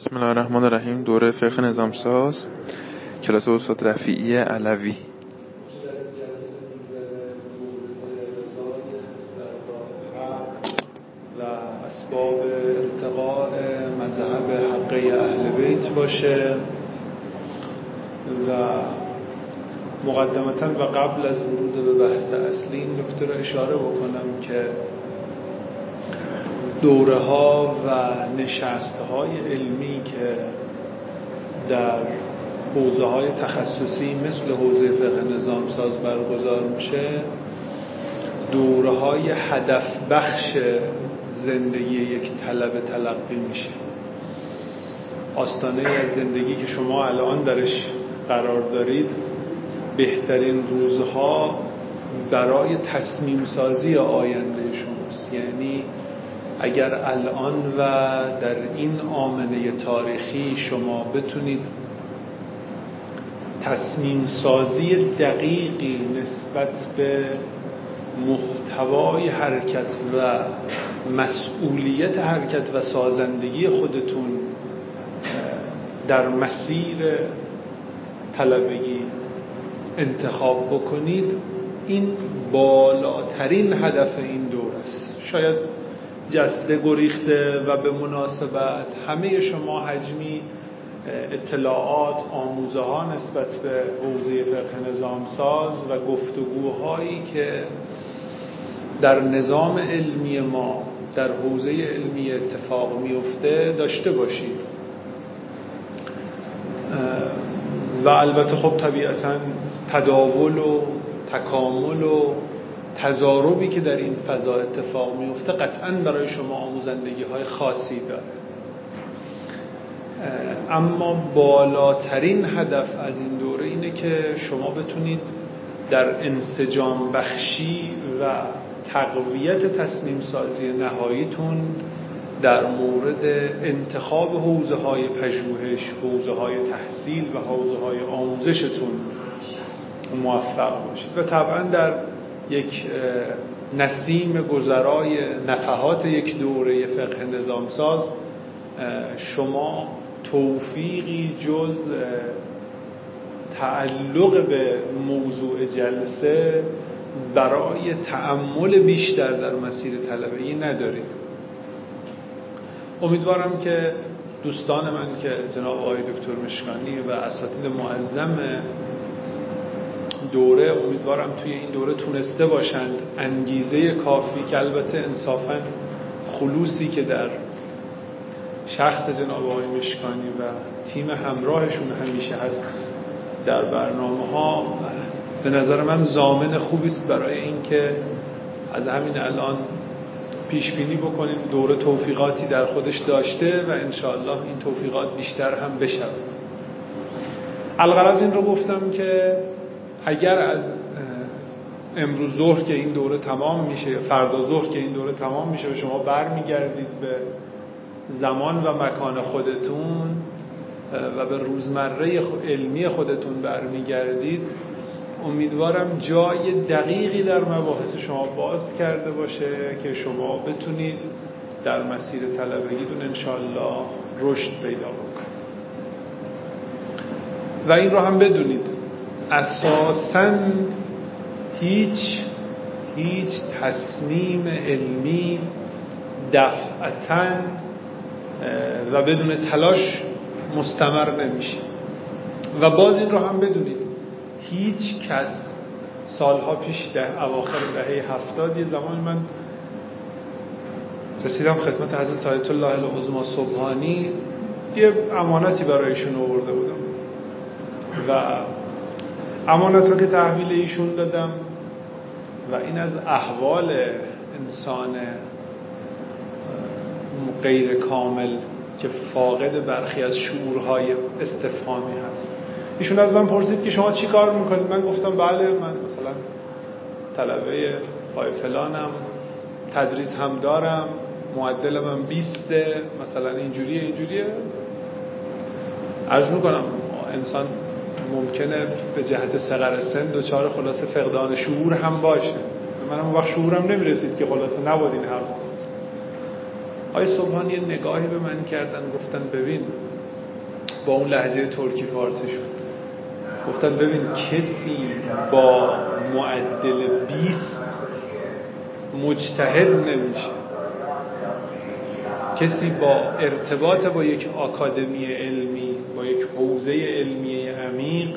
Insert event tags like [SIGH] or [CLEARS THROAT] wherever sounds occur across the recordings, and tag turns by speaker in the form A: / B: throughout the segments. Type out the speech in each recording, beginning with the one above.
A: بسم الله الرحمن الرحیم. دوره فقه نظام ساز کلاس استاد رفیعی علوی.
B: و اسباب التقاء مذهب حقه اهل بیت باشه. و مقدمتا و قبل از ورود به بحث اصلی این نکته رو اشاره بکنم که دوره ها و نشست های علمی که در حوزه های تخصصی مثل حوزه فقه نظام ساز برگزار میشه دوره های هدف بخش زندگی یک طلب تلقی میشه. آستانه از زندگی که شما الان درش قرار دارید بهترین روزها برای تصمیم سازی آینده شماست. یعنی اگر الان و در این آمنه تاریخی شما بتونید تصمیم سازی دقیقی نسبت به محتوای حرکت و مسئولیت حرکت و سازندگی خودتون در مسیر طلبگی انتخاب بکنید این بالاترین هدف این دور است. شاید جسته گریخته و به مناسبت همه شما حجمی اطلاعات آموزه ها نسبت به حوزه فقه نظام ساز و گفتگوهایی که در نظام علمی ما در حوزه علمی اتفاق میفته داشته باشید. و البته خب طبیعتا تداول و تکامل و تضاربی که در این فضا اتفاق میفته قطعا برای شما آموزندگی های خاصی داره. اما بالاترین هدف از این دوره اینه که شما بتونید در انسجام بخشی و تقویت تصمیم سازی نهاییتون در مورد انتخاب حوزه های پژوهش، حوزه های تحصیل و حوزه های آموزشتون موفق باشید. و طبعا در یک نسیم گذرای نفحات یک دوره فقه نظام ساز شما توفیقی جز تعلق به موضوع جلسه برای تعمل بیشتر در مسیر طلبگی ندارید. امیدوارم که دوستان من که جناب آقای دکتر مشکانی و اساتید معظم دوره امیدوارم توی این دوره تونسته باشند. انگیزه کافی که البته انصافا خلوصی که در شخص جناب آقای مشکانی و تیم همراهشون همیشه هست در برنامه ها به نظر من زامن خوبی است برای اینکه از همین الان پیش بینی بکنیم. دوره توفیقاتی در خودش داشته و انشاءالله این توفیقات بیشتر هم بشود. الغرض این رو گفتم که اگر از امروز ظهر که این دوره تمام میشه فردا ظهر که این دوره تمام میشه و شما برمیگردید به زمان و مکان خودتون و به روزمره علمی خودتون برمیگردید امیدوارم جای دقیقی در مباحث شما باز کرده باشه که شما بتونید در مسیر طلبگیتون انشالله رشد پیدا بکنید. و این رو هم بدونید. اساسا هیچ هیچ تصمیم علمی دفعتا و بدون تلاش مستمر نمیشه. و باز این رو هم بدونید هیچ کس سالها پیش ده اواخر دهه هفتاد یه زمان من رسیدم خدمت حضرت آیت الله العظما صبحانی یه امانتی برایشون آورده بودم. و امانت رو که تحویل ایشون دادم و این از احوال انسان غیر کامل که فاقد برخی از شعورهای استفهامی هست. ایشون از من پرسید که شما چی کار می‌کنید؟ من گفتم بله من مثلا طلبه پای فلانم تدریس هم دارم معدل من بیسته مثلا اینجوریه اینجوریه. عرض می‌کنم انسان ممکنه به جهت سقر سن دوچار خلاصه فقدان شعور هم باشه. منم وقت شعورم نمی‌رسید که خلاصه نبود این حرف آقای صبحانی یه نگاهی به من کردن گفتن ببین با اون لحجه ترکی فارسی شد. گفتن ببین کسی با معدل 20 مجتهد نمیشه. کسی با ارتباط با یک آکادمی علمی حوزه علمی عمیق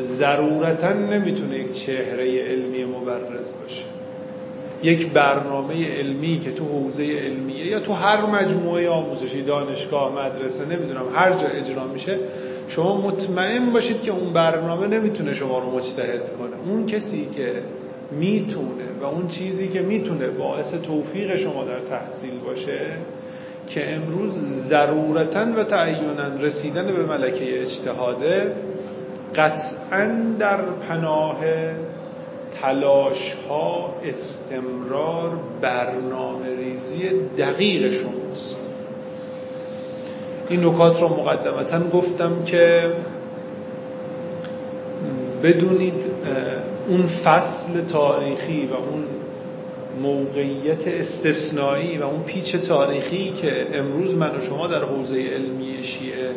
B: ضرورتا نمی‌تونه یک چهره علمی مبرز باشه. یک برنامه علمی که تو حوزه علمیه یا تو هر مجموعه آموزشی دانشگاه مدرسه نمی‌دونم هر جا اجرا میشه شما مطمئن باشید که اون برنامه نمی‌تونه شما رو مجتهد کنه. اون کسی که می‌تونه و اون چیزی که می‌تونه باعث توفیق شما در تحصیل باشه که امروز ضرورتا و تعینا رسیدن به ملکه اجتهاده قطعا در پناه تلاش ها استمرار برنامه ریزی دقیق شماست. این نکات را مقدمتا گفتم که بدونید اون فصل تاریخی و اون موقعیت استثنایی و اون پیچ تاریخی که امروز من و شما در حوزه علمی شیعه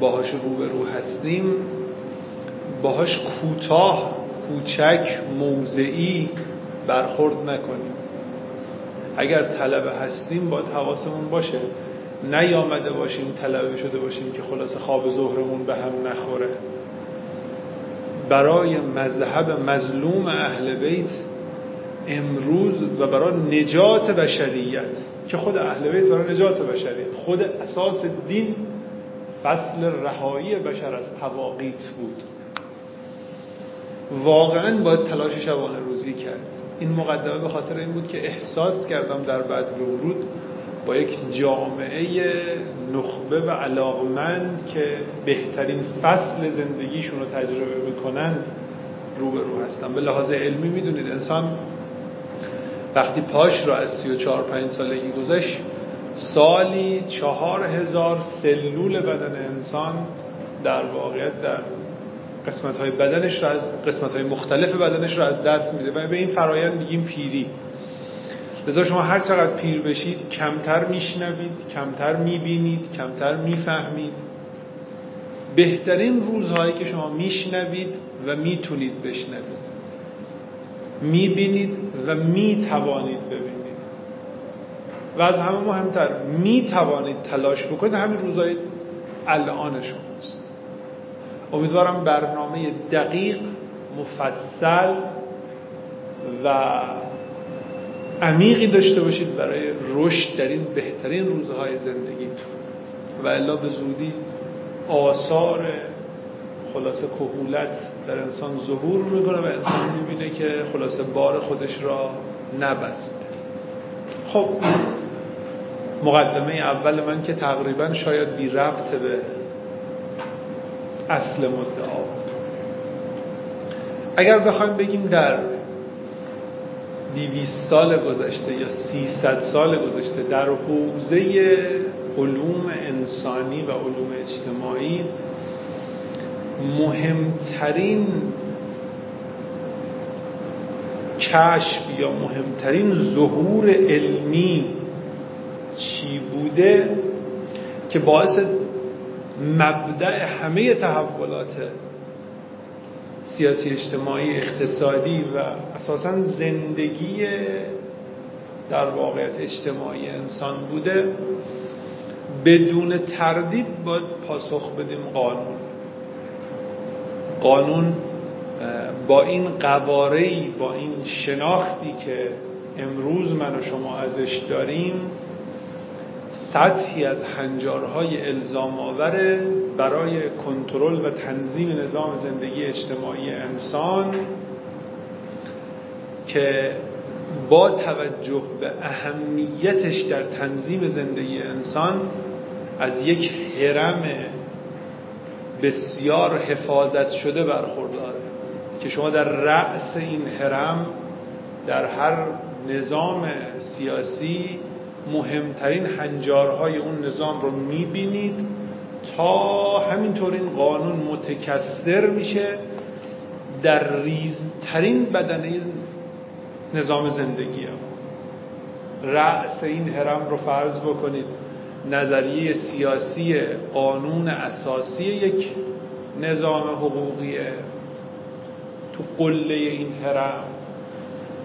B: باهاش روبرو هستیم باهاش کوتاه کوچک موضعی برخورد نکنیم. اگر طلبه هستیم باید حواسمون باشه. نیامده باشیم طلبه شده باشیم که خلاص خواب ظهرمون به هم نخوره. برای مذهب مظلوم اهل بیت امروز و برای نجات بشریت که خود اهل بیت برای نجات بشریت خود اساس دین فصل رهایی بشر از تواقیت بود. واقعا باید تلاش شبانه روزی کرد. این مقدمه به خاطر این بود که احساس کردم در بعد ورود با یک جامعه نخبه و علاقمند که بهترین فصل زندگیشون رو تجربه می‌کنند روبرو هستم. به لحاظ علمی می‌دونید انسان وقتی پاش را از سی و چهار پنج سالگی گذشت سالی چهار هزار سلول بدن انسان در واقعیت در قسمت های بدنش را از قسمت های مختلف بدنش را از دست میده و به این فرایند میگیم پیری. لذا شما هر چقدر پیر بشید کمتر میشنوید کمتر می‌بینید کمتر می‌فهمید. بهترین روزهایی که شما میشنوید و می‌تونید بشنوید. می‌بینید و می‌توانید ببینید. و از همه مهمتر می‌توانید تلاش بکنید. همین روزهای الان شماست. امیدوارم برنامه دقیق مفصل و عمیقی داشته باشید برای رشد در این بهترین روزهای زندگیتون. و الا به زودی آثار خلاصه کهولت در انسان ظهور می‌کنه و انسان می‌بینه که خلاصه بار خودش را نبست. خب مقدمه اول من که تقریبا شاید بی ربط به اصل مدعا اگر بخوایم بگیم در دیویس سال گذشته یا سیصد سال گذشته در حوزه علوم انسانی و علوم اجتماعی مهمترین کشف یا مهمترین ظهور علمی چی بوده که باعث مبدع همه تحولات سیاسی اجتماعی اقتصادی و اساسا زندگی در واقعیت اجتماعی انسان بوده بدون تردید باید پاسخ بدیم قانون. قانون با این قوارهی با این شناختی که امروز من و شما ازش داریم سطحی از هنجارهای الزام آور برای کنترل و تنظیم نظام زندگی اجتماعی انسان که با توجه به اهمیتش در تنظیم زندگی انسان از یک حرم بسیار حفاظت شده برخورداره که شما در رأس این حرم در هر نظام سیاسی مهمترین هنجارهای اون نظام رو می‌بینید تا همینطور این قانون متکثر میشه در ریزترین بدنه نظام زندگی هم. رأس این حرم رو فرض بکنید نظریه سیاسی قانون اساسی یک نظام حقوقیه تو قله این حرم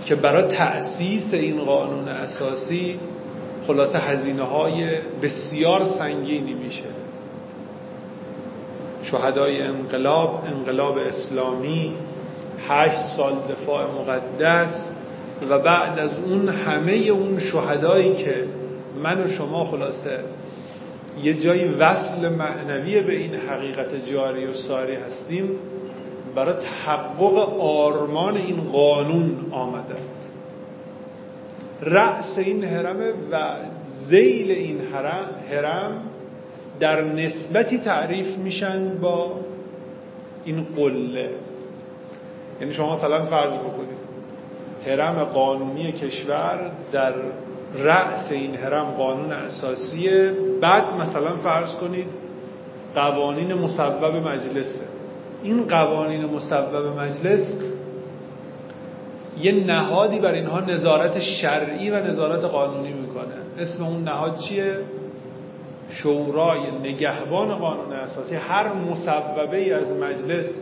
B: که برای تأسیس این قانون اساسی خلاصه هزینه های بسیار سنگینی میشه. شهدای انقلاب انقلاب اسلامی هشت سال دفاع مقدس و بعد از اون همه اون شهدایی که من و شما خلاصه یه جایی وصل معنوی به این حقیقت جاری و ساری هستیم برای تحقق آرمان این قانون آمدند رأس این حرمه و زیل این حرم در نسبتی تعریف میشن با این قله. یعنی شما مثلا فرض بکنید حرم قانونی کشور در رأس این حرم قانون اساسیه. بعد مثلا فرض کنید قوانین مصوب مجلسه این قوانین مصوب مجلس یه نهادی بر اینها نظارت شرعی و نظارت قانونی می‌کنه. اسم اون نهاد چیه؟ شورای نگهبان قانون اساسی. هر مصوبه ای از مجلس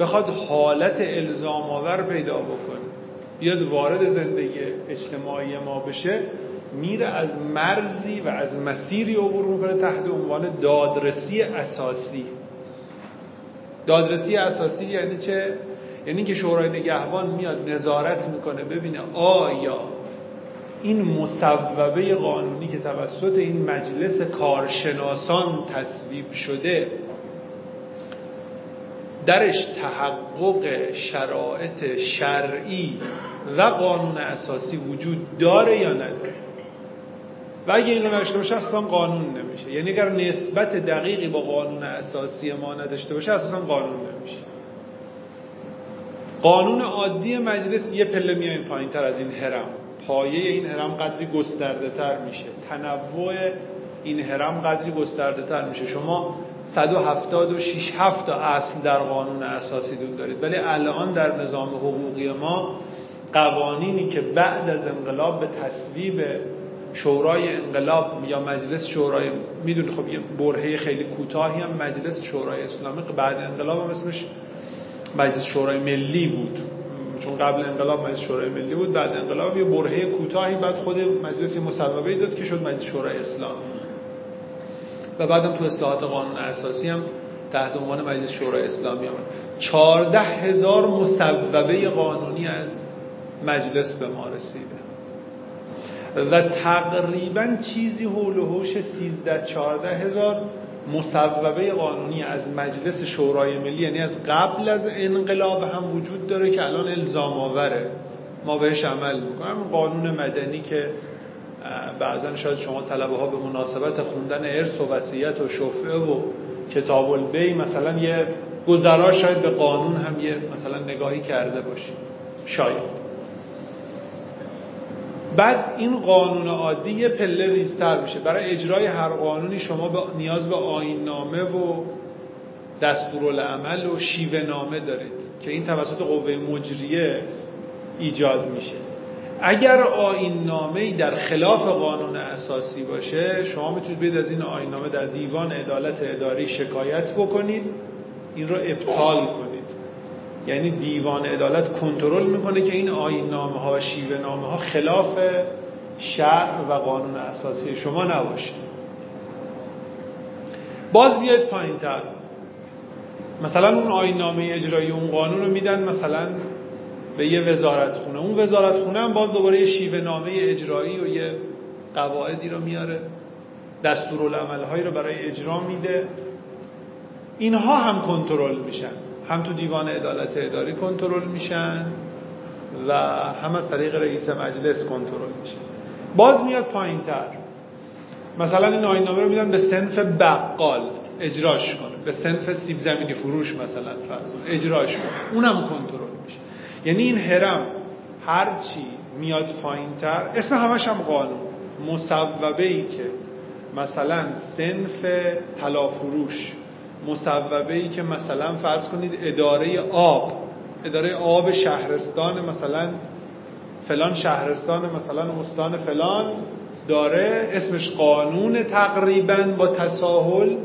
B: بخواد حالت الزام آور پیدا بکنه. بیاد وارد زندگی اجتماعی ما بشه میره از مرزی و از مسیری عبور می‌کنه تحت عنوان دادرسی اساسی دادرسی اساسی یعنی چه؟ یعنی که شورای نگهبان میاد نظارت می‌کنه ببینه آیا این مصوبه قانونی که توسط این مجلس کارشناسان تصویب شده درش تحقق شرایط شرعی و قانون اساسی وجود داره یا نداره؟ و اگه اینو نداشته باشه اصلا قانون نمیشه. یعنی اگر نسبت دقیقی با قانون اساسی ما نداشته باشه اصلا قانون نمیشه. قانون عادی مجلس یه پله میایم پایین تر از این هرم پایه این هرم قدری گسترده تر میشه. تنوع این هرم قدری گسترده تر میشه. شما 176 هفت تا اصل در قانون اساسی دون دارید. ولی الان در نظام حقوقی ما قوانینی که بعد از انقلاب به تصویب شورای انقلاب یا مجلس شورای می‌دونی خب یه برهه خیلی کوتاهی هم مجلس شورای اسلامی بعد انقلاب هم اسمش مجلس شورای ملی بود. چون قبل انقلاب مجلس شورای ملی بود بعد انقلاب یه برهه کوتاهی بعد خود مجلس مصوبه داد که شد مجلس شورای اسلامی. و بعدم تو اصلاحات قانون اساسی هم تحت عنوان مجلس شورای اسلامی آمد. چارده هزار مصوبه قانونی از مجلس به ما رسیده. و تقریبا چیزی حول و حوش 13 14 هزار مصوبه قانونی از مجلس شورای ملی یعنی از قبل از انقلاب هم وجود داره که الان الزام آوره. ما بهش عمل می‌کنیم. قانون مدنی که بعضا شاید شما طلبه ها به مناسبت خوندن ارث و وصیت و شفعه و کتاب البی مثلا یه گذرا شاید به قانون هم یه مثلا نگاهی کرده باشید شاید. بعد این قانون عادی یه پله ریزتر میشه. برای اجرای هر قانونی شما به نیاز به آین نامه و دستورالعمل و شیوه نامه دارید که این توسط قوه مجریه ایجاد میشه. اگر آین نامه در خلاف قانون اساسی باشه شما می‌تونید بید از این آین نامه در دیوان عدالت اداری شکایت بکنید این رو ابطال کنید. یعنی دیوان عدالت کنترل می‌کنه که این آین نامه ها و شیوه نامه ها خلاف شرع و قانون اساسی شما نباشه. باز بیاید پایین تر مثلا اون آین نامه اجرایی اون قانون رو میدن مثلا به یه وزارت خونه. اون وزارت خونه هم باز دوباره یه شیوه نامه اجرایی و یه قواعدی رو میاره. دستورالعمل هایی رو برای اجرا میده. اینها هم کنترل میشن. هم تو دیوان عدالت اداری کنترل میشن و هم از طریق رئیس مجلس کنترل میشن. باز میاد پایین تر مثلا این آینامه رو میدن به سنف بقال اجراش کنه. به سنف سیب زمینی فروش مثلا فرض اجراش کنه. اونم کنترل یعنی این هرم هرچی میاد پایین تر اسم همش هم قانون مصوبه ای که مثلا سنف طلا فروش مصوبه ای که مثلا فرض کنید اداره آب اداره آب شهرستان مثلا فلان شهرستان مثلا استان فلان داره اسمش قانون تقریبا با تساهل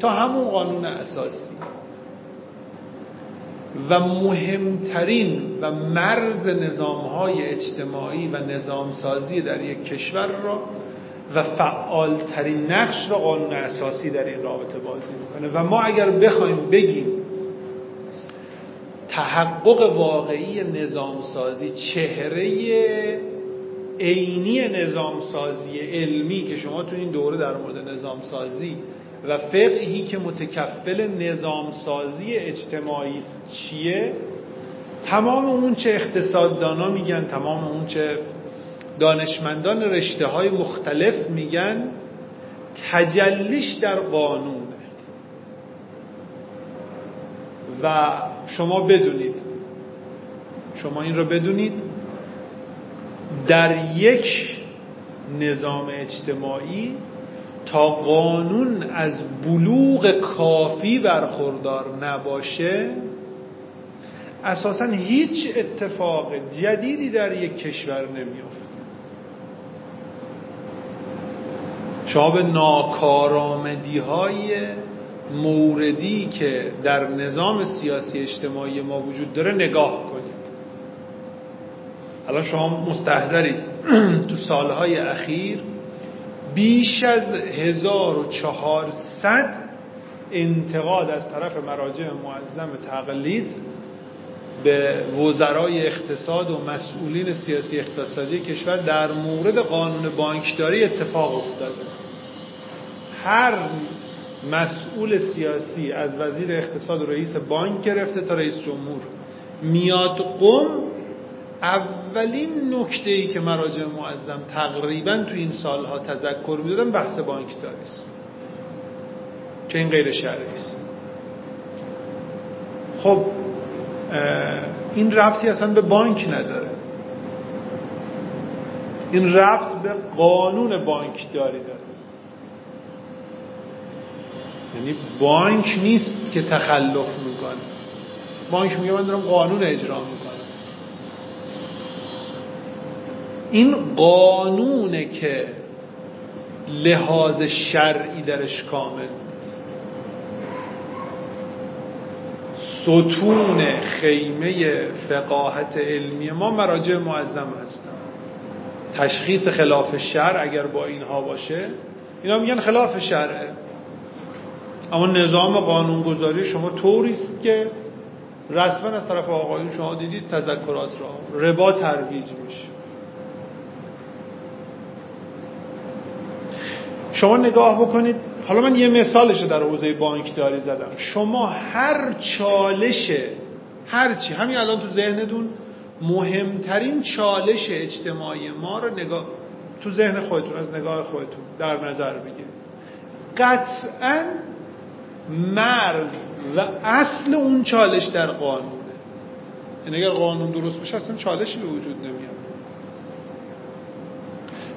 B: تا همون قانون اساسی. و مهمترین و مرز نظام های اجتماعی و نظام سازی در یک کشور را و فعالترین نقش را قانون اساسی در این رابطه بازی می‌کنه. و ما اگر بخوایم بگیم تحقق واقعی نظام سازی چهره عینی نظام سازی علمی که شما تو این دوره در مورد نظام سازی و فقهی که متکفل نظام سازی اجتماعی چیه؟ تمام اون چه اقتصاددانا میگن تمام اون چه دانشمندان رشته های مختلف میگن تجلیش در قانونه. و شما بدونید شما این رو بدونید در یک نظام اجتماعی تا قانون از بلوغ کافی برخوردار نباشه اساسا هیچ اتفاق جدیدی در یک کشور نمیافته. شما به ناکارآمدی های موردی که در نظام سیاسی اجتماعی ما وجود داره نگاه کنید. الان شما مستحضرید [CLEARS THROAT] تو سالهای اخیر بیش از 1400 انتقاد از طرف مراجع معظم تقلید به وزرای اقتصاد و مسئولین سیاسی اقتصادی کشور در مورد قانون بانکداری اتفاق افتاده. هر مسئول سیاسی از وزیر اقتصاد و رئیس بانک گرفته تا رئیس جمهور میاد قم اولین نکته ای که مراجع معظم تقریبا تو این سالها تذکر می‌دادن بحث بانکداری است. که این غیر شرعی است. خب این ربطی اصلا به بانک نداره. این ربط به قانون بانکداری داره. یعنی بانک نیست که تخلف می‌کنه. بانک میگه من دارم قانون اجرا می‌کنم. این قانونه که لحاظ شرعی درش کامل نیست. ستون خیمه فقاهت علمی ما مراجع معظم هستن. تشخیص خلاف شرع اگر با اینها باشه اینا میگن خلاف شرعه اما نظام قانونگذاری شما طوری است که رسما از طرف آقایون شما دیدید تذکرات را. ربا ترویج میشه. شما نگاه بکنید حالا من یه مثالش در حوزه بانکداری زدم. شما هر چالش هر چی همین الان تو ذهنتون مهمترین چالش اجتماعی ما رو نگاه تو ذهن خودتون از نگاه خودتون در نظر بگیرید. قطعا مرز و اصل اون چالش در قانونه. یعنی اگر قانون درست بشه اصلا چالشی به وجود نمیاد.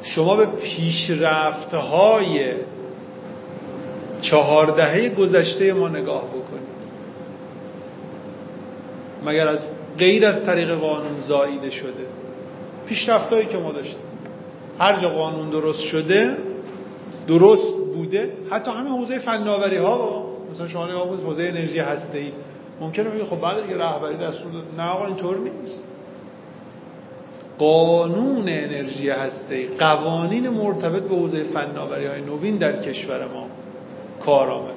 B: شما به پیشرفت های چهاردهه گذشته ما نگاه بکنید. مگر از غیر از طریق قانون زاییده شده. پیشرفت هایی که ما داشتیم. هر جا قانون درست شده درست بوده حتی همه حوزه فناوری ها مثلا شما نگاه حوزه انرژی هسته ای ممکنه بگید خب بعد دیگه رهبری دستور نه آقا اینطور نیست. قانون انرژی هسته. قوانین مرتبط به حوزه فناوری های نوین در کشور ما کار آمد.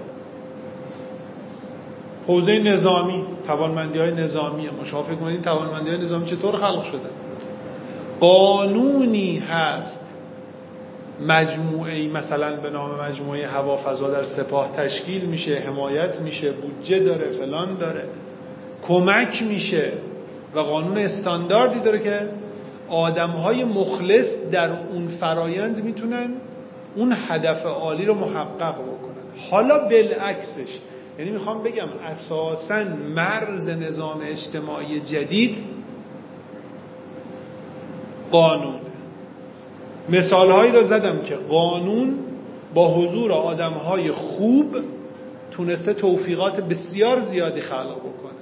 B: حوزه نظامی توانمندی های نظامی. ما شما فکر کنید توانمندی های نظامی چطور خلق شده؟ قانونی هست. مجموعه مثلا به نام مجموعه هوا فضا در سپاه تشکیل میشه حمایت میشه بودجه داره فلان داره. کمک میشه و قانون استانداردی داره که آدم های مخلص در اون فرایند می‌تونن اون هدف عالی رو محقق بکنن. حالا بالعکسش یعنی می‌خوام بگم اساسا مرز نظام اجتماعی جدید قانون. مثال هایی رو زدم که قانون با حضور آدم های خوب تونسته توفیقات بسیار زیادی خلق بکنه.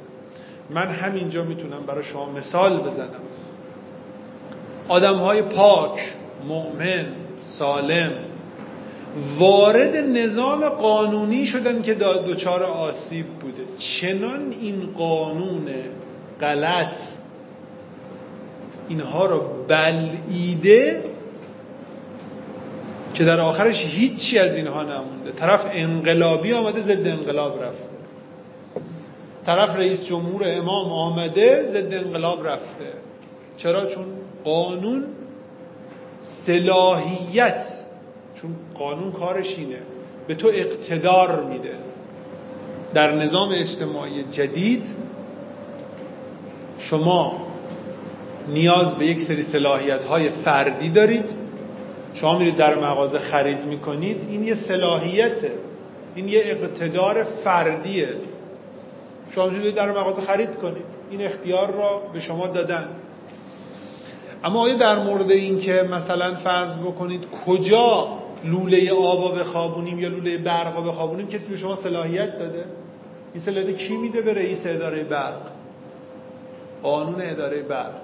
B: من همینجا می‌تونم برای شما مثال بزنم. آدم های پاک مؤمن سالم وارد نظام قانونی شدن که دچار آسیب بوده. چنان این قانون غلط اینها رو بلعیده که در آخرش هیچی از اینها نمونده. طرف انقلابی آمده ضد انقلاب رفته. طرف رئیس جمهور امام آمده ضد انقلاب رفته. چرا؟ چون قانون صلاحیت چون قانون کارش اینه. به تو اقتدار میده. در نظام اجتماعی جدید شما نیاز به یک سری صلاحیت های فردی دارید. شما میرید در مغازه خرید می‌کنید. این یه صلاحیته این یه اقتدار فردیه. شما می‌تونید در مغازه خرید کنید. این اختیار را به شما دادن. اما آیا در مورد این که مثلا فرض بکنید کجا لوله آبا بخوابونیم یا لوله برقا بخوابونیم کسی به شما صلاحیت داده؟ این صلاحیت کی میده به رئیس اداره برق؟ قانون اداره برق.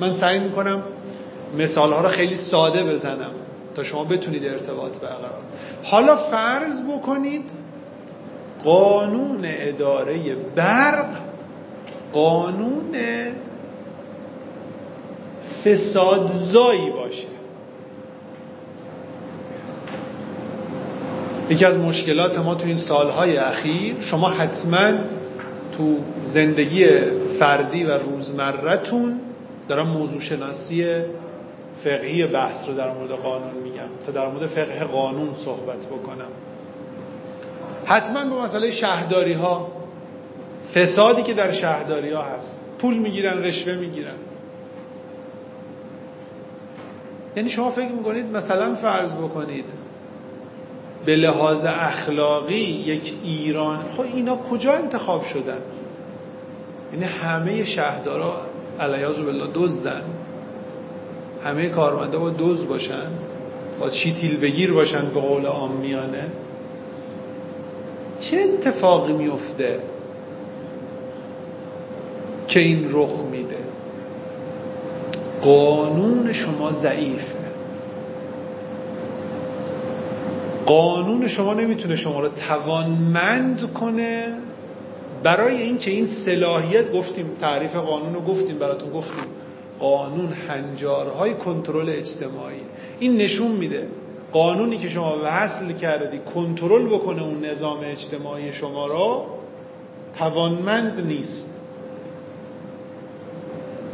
B: من سعی می‌کنم مثال ها رو خیلی ساده بزنم تا شما بتونید ارتباط برقرار حالا فرض بکنید قانون اداره برق قانون فسادزایی باشه. یکی از مشکلات ما تو این سالهای اخیر شما حتما تو زندگی فردی و روزمرتون دارم موضوع شناسی فقهی بحث رو در مورد قانون میگم تا در مورد فقه قانون صحبت بکنم. حتما به مسئله شهرداری ها فسادی که در شهرداری ها هست پول می‌گیرن رشوه می‌گیرن. یعنی شما فکر می‌کنید مثلا فرض بکنید به لحاظ اخلاقی یک ایران خب اینا کجا انتخاب شدن؟ یعنی همه شهردارا علیاذ بالله دزدن. همه کارمنده با دوز باشن. با چیتیل بگیر باشن به قول آمیانه چه اتفاقی میفته که این رخ قانون شما ضعیفه قانون شما نمی‌تونه شما رو توانمند کنه. برای اینکه این صلاحیت گفتیم تعریف قانون رو گفتیم براتون گفتیم. قانون هنجارهای کنترل اجتماعی. این نشون میده قانونی که شما وصل کردی کنترل بکنه اون نظام اجتماعی شما رو توانمند نیست.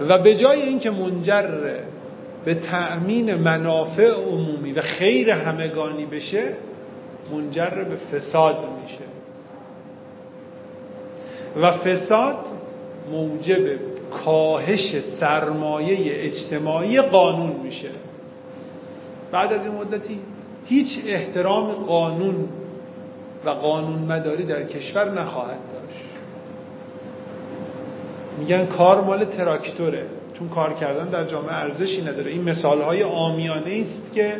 B: و به جای اینکه منجر به تأمین منافع عمومی و خیر همگانی بشه منجر به فساد میشه. و فساد موجب کاهش سرمایه اجتماعی قانون میشه. بعد از این مدتی هیچ احترام قانون و قانون مداری در کشور نخواهد میگن کار مال تراکتوره. چون کار کردن در جامعه ارزشی نداره. این مثال های آمیانه است که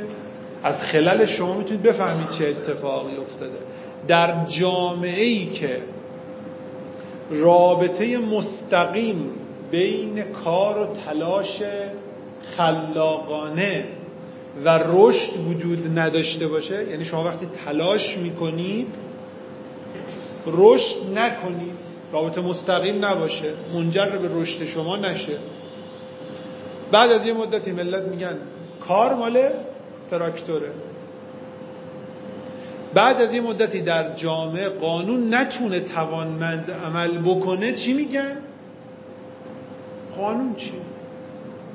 B: از خلال شما می‌تونید بفهمید چه اتفاقی افتاده. در جامعه ای که رابطه مستقیم بین کار و تلاش خلاقانه و رشد وجود نداشته باشه یعنی شما وقتی تلاش می‌کنید رشد نکنید. رابطه مستقیم نباشه منجر به رشد شما نشه بعد از یه مدتی ملت میگن کار مال تراکتوره بعد از یه مدتی در جامعه قانون نتونه توانمند عمل بکنه چی میگن؟ قانون چی؟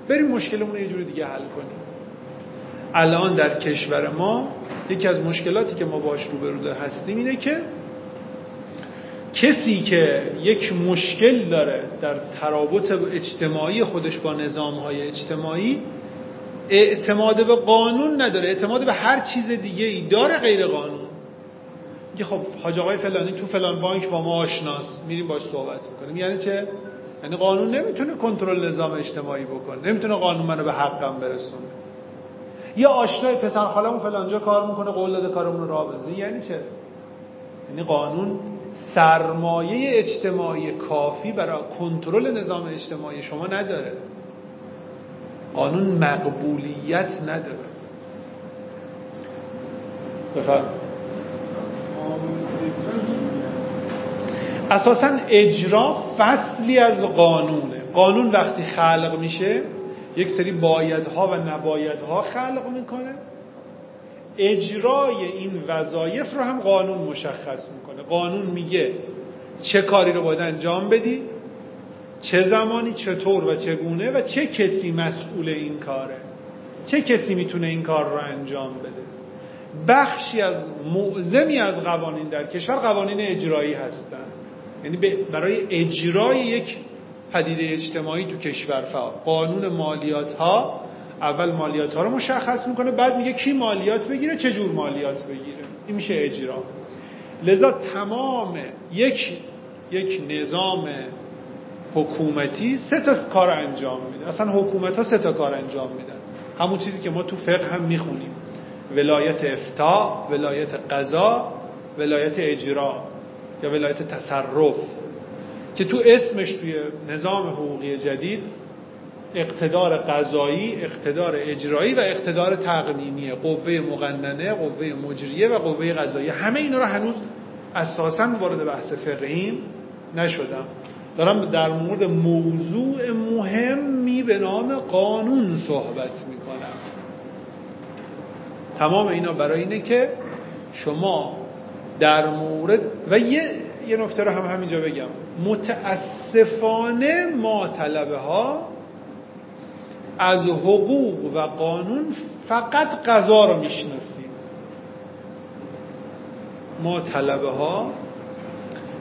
B: بریم مشکلمون یه جور دیگه حل کنیم الان در کشور ما یکی از مشکلاتی که ما باش روبرو هستیم اینه که کسی که یک مشکل داره در ترابط اجتماعی خودش با نظام های اجتماعی اعتماد به قانون نداره اعتماد به هر چیز دیگه ای داره غیر قانون. میگه خب حاج آقای فلانی تو فلان بانک با ما آشناس میریم باش صحبت می‌کنیم. یعنی چه؟ یعنی قانون نمی‌تونه کنترل نظام اجتماعی بکنه نمی‌تونه قانون منو به حقم برسونه. یا آشنای پسر خالمون فلانجا کار می‌کنه قول داده کارمون رو راه یعنی چه؟ یعنی قانون سرمایه اجتماعی کافی برای کنترل نظام اجتماعی شما نداره. قانون مقبولیت نداره. بفرم. اساسا اجرا فصلی از قانونه. قانون وقتی خلق میشه یک سری بایدها و نبایدها خلق می‌کنه. اجرای این وظایف رو هم قانون مشخص می‌کنه. قانون میگه چه کاری رو باید انجام بدی چه زمانی چطور و چگونه و چه کسی مسئول این کاره. چه کسی می‌تونه این کار رو انجام بده. بخشی از معظمی از قوانین در کشور قوانین اجرایی هستند یعنی برای اجرای یک پدیده اجتماعی تو کشور فعال. قانون مالیات ها اول مالیات ها رو مشخص می‌کنه بعد میگه کی مالیات بگیره چه جور مالیات بگیره. این میشه اجرا. لذا تمام یک یک نظام حکومتی سه تا کار انجام میده. اصلا حکومت ها سه تا کار انجام میدن. همون چیزی که ما تو فقه هم می‌خونیم. ولایت افتا ولایت قضا ولایت اجرا یا ولایت تصرف که تو اسمش توی نظام حقوقی جدید اقتدار قضایی، اقتدار اجرایی و اقتدار تقنینی قوه مقننه، قوه مجریه و قوه قضایی. همه اینا رو هنوز اساسا وارد بحث فقهیم نشدم. دارم در مورد موضوع مهمی به نام قانون صحبت می‌کنم. تمام اینا برای اینه که شما در مورد و یه یه نکته رو هم همینجا بگم. متاسفانه ما طلبه ها از حقوق و قانون فقط قضا رو می‌شناسیم. ما طلبه ها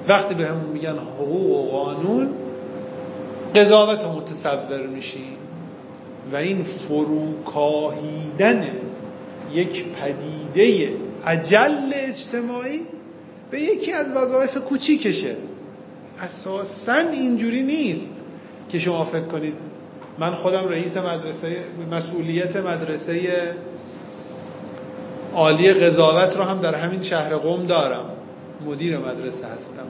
B: وقتی به همون میگن حقوق و قانون قضاوت متصور میشیم و این فروکاهیدن یک پدیده عجل اجتماعی به یکی از وظایف کوچیکشه. اساسا اینجوری نیست که شما فکر کنید من خودم رئیس مدرسه مسئولیت مدرسه عالی قضاوت رو هم در همین شهر قوم دارم. مدیر مدرسه هستم.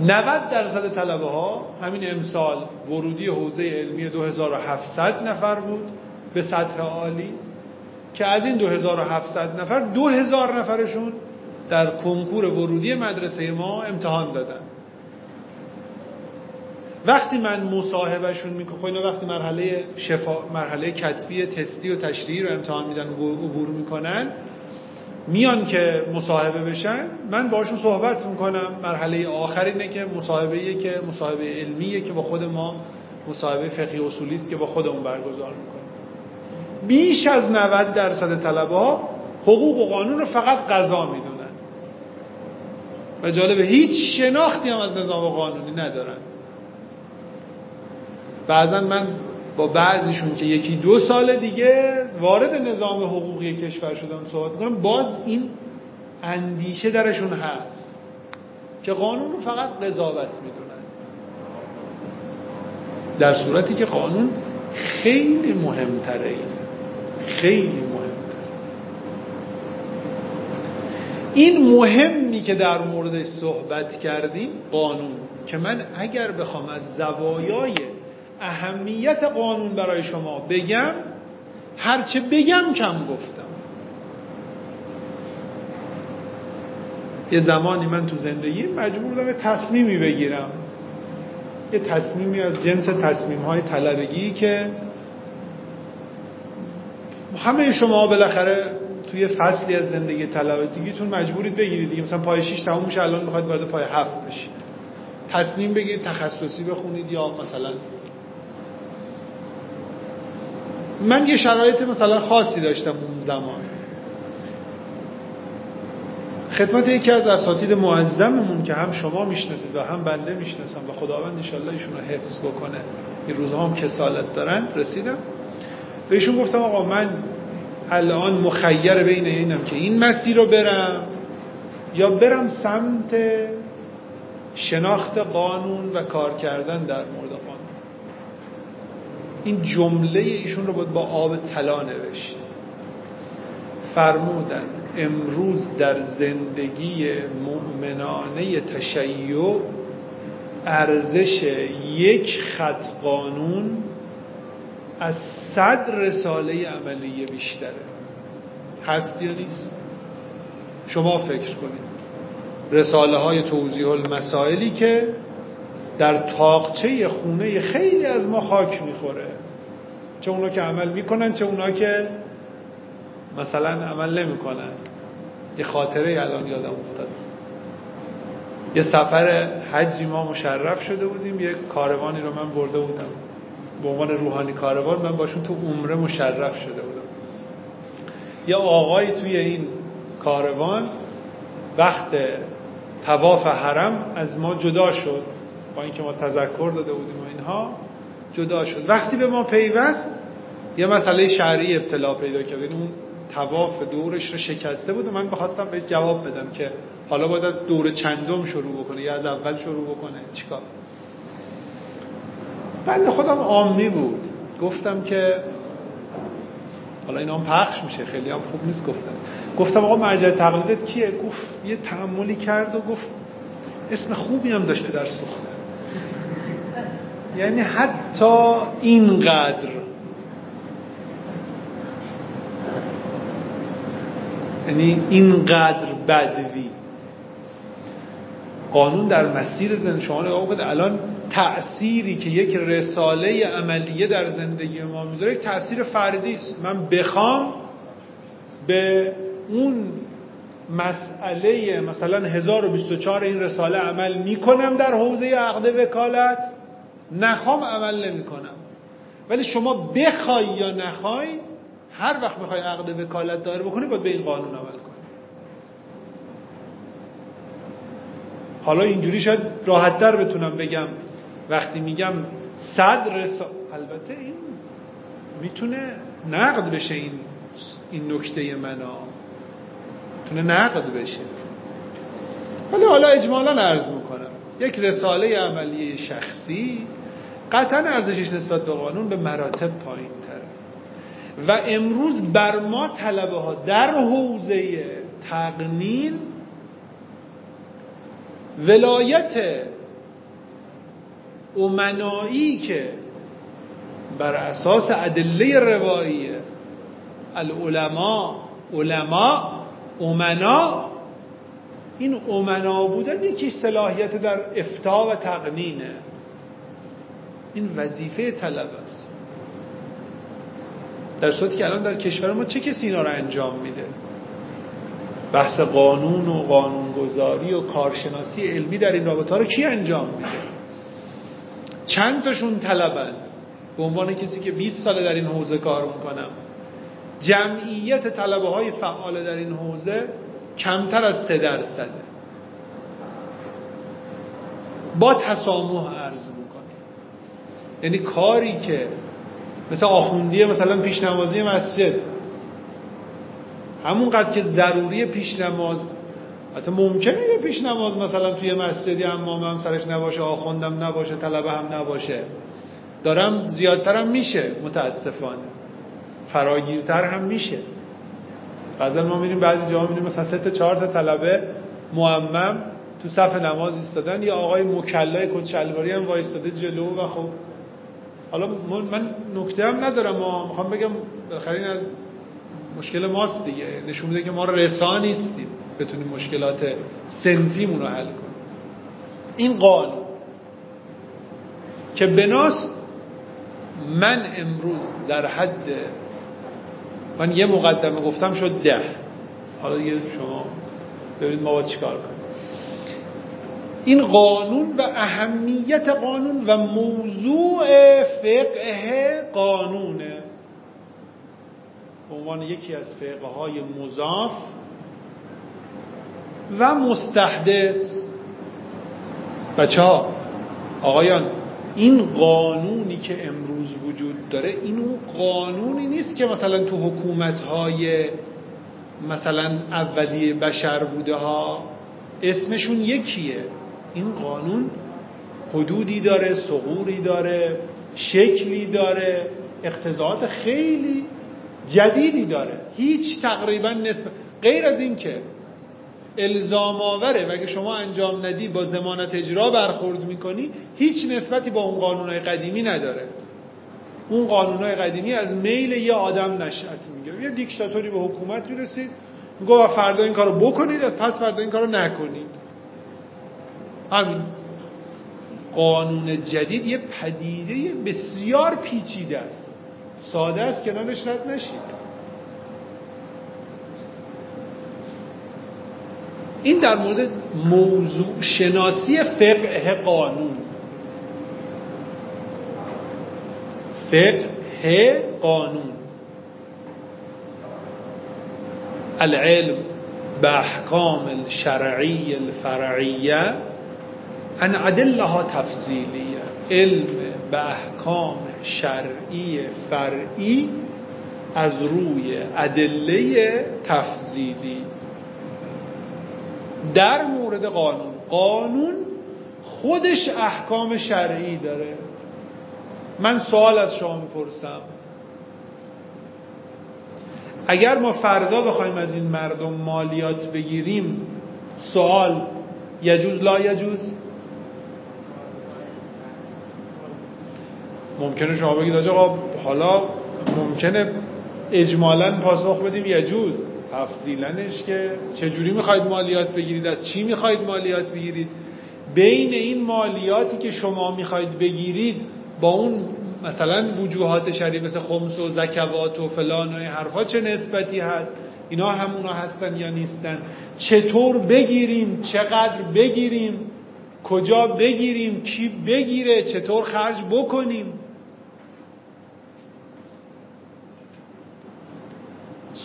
B: 90 درصد طلبه ها همین امسال ورودی حوزه علمی 2700 نفر بود به سطح عالی که از این 2700 نفر 2000 نفرشون در کنکور ورودی مدرسه ما امتحان دادن. وقتی من مصاحبهشون می‌کنم خب اینا وقتی مرحله شفا مرحله کتبی تستی و تشریحی رو امتحان میدن و عبور می‌کنن میان که مصاحبه بشن من باشون صحبت می‌کنم. مرحله آخر اینه که مصاحبه که مصاحبه علمیه که با خود ما مصاحبه فقهی اصولی است که با خودمون برگزار می‌کنیم. بیش از 90 درصد طلبه حقوق و قانون رو فقط قضا می‌دونن. و جالبه هیچ شناختی هم از نظام قانونی ندارن. بعضا من با بعضیشون که یکی دو سال دیگه وارد نظام حقوقی کشور شدم صحبت می‌کنم باز این اندیشه درشون هست که قانون رو فقط قضاوت می‌دونن. در صورتی که قانون خیلی مهمتره این. خیلی مهمتره. این مهمی که در موردش صحبت کردیم قانون که من اگر بخوام از زوایای اهمیت قانون برای شما بگم هرچه بگم کم گفتم. یه زمانی من تو زندگی مجبور بودم یه تصمیمی بگیرم. یه تصمیمی از جنس تصمیم های طلبگی که همه شما بالاخره توی فصلی از زندگی طلبگیتون مجبورید بگیرید دیگه. مثلا پای 6 تموم میشه الان می‌خواید وارد پای 7 بشید. تصمیم بگیرید تخصصی بخونید یا مثلا من یه شرایط مثلا خاصی داشتم اون زمان. خدمت یکی از اساتید معظممون که هم شما می‌شناسید و هم بنده می‌شناسم و خداوند انشالله ایشون رو حفظ بکنه. این روزها هم کسالت دارن رسیدم. بهشون گفتم آقا من الان مخیر بین اینم که این مسیر رو برم یا برم سمت شناخت قانون و کار کردن در مورد این جمله ایشون رو باید با آب طلا نوشت. فرمودن امروز در زندگی مؤمنانه تشیع ارزش یک خط قانون از صد رساله عملیه بیشتره. هست یا نیست؟ شما فکر کنید. رساله های توضیح المسائلی که در تاقچه خونه خیلی از ما خاک می‌خوره. چه اونا که عمل می‌کنن چه اونا که مثلا عمل نمی‌کنن. یه خاطره الان یادم افتاد. یه سفر حجی ما مشرف شده بودیم. یه کاروانی رو من برده بودم. به عنوان روحانی کاروان من باشون تو عمره مشرف شده بودم. یه آقایی توی این کاروان وقت تواف حرم از ما جدا شد. با اینکه ما تذکر داده بودیم و اینها جدا شد. وقتی به ما پیوست یه مسئله شهری ابتلا پیدا کرد. یعنی اون تواف دورش رو شکسته بود و من بخواستم به جواب بدم که حالا باید دور چندم شروع بکنه یا از اول شروع بکنه. چیکار؟ بنده خودم عامی بود. گفتم که حالا اینا هم پخش میشه. خیلی هم خوب نیست گفتم گفتم آقا مرجع تقلیدت کیه؟ گفت یه تحملی کرد و گفت اسم خوبی هم داشته در سخته یعنی حتی اینقدر. یعنی اینقدر بدوی. قانون در مسیر زندگی شما نگاه کنید الان تأثیری که یک رساله عملیه در زندگی ما می‌ذاره یک تأثیر فردی است. من بخوام به اون مسئله مثلا 1024 این رساله عمل می‌کنم در حوزه عقد وکالت. نخوام عمل نمی‌کنم. ولی شما بخوای یا نخوای هر وقت می‌خوای عقد وکالت داره بکنی باید به این قانون عمل کنی. حالا اینجوری شاید راحتتر بتونم بگم. وقتی میگم صد رسا البته این می‌تونه نقد بشه این این نکته منا می‌تونه نقد بشه. ولی حالا اجمالا عرض می‌کنم. یک رساله عملی شخصی قطعا ارزشش نسبت به قانون به مراتب پایین تره و امروز بر ما طلبه ها در حوزه تقنین ولایت امنایی که بر اساس ادله روایی العلماء علماء امنا این امنا بودن یکی صلاحیت در افتا و تقنینه. این وظیفه طلب است. در صورتی که الان در کشور ما چه کسی اینا رو انجام میده؟ بحث قانون و قانونگذاری و کارشناسی علمی در این رابطه رو کی انجام میده؟ چند تاشون طلبن؟ به عنوان کسی که 20 ساله در این حوزه کار می‌کنم. جمعیت طلبه های فعال در این حوزه کمتر از 3 درصده با تسامح عرض می‌کنه یعنی کاری که مثل آخوندی مثلا پیشنمازی مسجد همونقدر که ضروری پیش نماز حتی ممکنه یه پیش نماز مثلا توی مسجدی امام هم سرش نباشه آخوندم نباشه طلبه هم نباشه. دارم زیادترم میشه متاسفانه. فراگیرتر هم میشه. بعضا ما میریم بعضی جاها میریم مثلا سه تا چهار تا طلبه معمم تو صف نماز ایستادن. یا آقای مکلای کت شلواری هم وایستاده جلو و خب حالا من نکته هم ندارم ما می‌خوام بگم بالاخره از مشکل ماست دیگه. نشون میده که ما رسا نیستیم بتونیم مشکلات سنفیمون رو حل کنیم. این قانون که بناس من امروز در حد من یه مقدمه گفتم شد ده. حالا دیگه شما ببینید ما باید چیکار کنیم. این قانون و اهمیت قانون و موضوع فقه قانونه. به عنوان یکی از فقه های مضاف و مستحدث. بچه ها آقایان این قانونی که امروز وجود داره این اون قانونی نیست که مثلا تو حکومت های مثلا اولیه بشر بوده ها اسمشون یکیه. این قانون حدودی داره سغوری داره شکلی داره اقتضاعات خیلی جدیدی داره. هیچ تقریبا نسبت غیر از این که الزام آوره. و اگه شما انجام ندی با زمانت اجرا برخورد می‌کنی هیچ نسبتی با اون قانونهای قدیمی نداره. اون قانونهای قدیمی از میل یه آدم نشأت می‌گیره. یه دیکتاتوری به حکومت می‌رسید میگه فردا این کارو بکنید از پس فردا این کارو نکنید. همین. قانون جدید یه پدیده بسیار پیچیده است. ساده است کنارش رد نشید. این در مورد موضوع شناسی فقه قانون. فقه قانون. العلم باحکام الشرعی الفرعیه ان ادلها تفضیلیه. علم به احکام شرعی فرعی از روی ادله تفضیلی. در مورد قانون. قانون خودش احکام شرعی داره. من سوال از شما می‌پرسم. اگر ما فردا بخوایم از این مردم مالیات بگیریم سوال یجوز لا یجوز؟ ممکنه شما بگید آقا حالا ممکنه اجمالا پاسخ بدیم یجوز. تفصیلنش که چجوری می‌خواید مالیات بگیرید از چی می‌خواید مالیات بگیرید. بین این مالیاتی که شما می‌خواید بگیرید با اون مثلا وجوهات شریف مثل خمس و زکوات و فلان و حرفا چه نسبتی هست؟ اینا همونا هستن یا نیستن؟ چطور بگیریم؟ چقدر بگیریم؟ کجا بگیریم؟ کی بگیره؟ چطور خرج بکنیم؟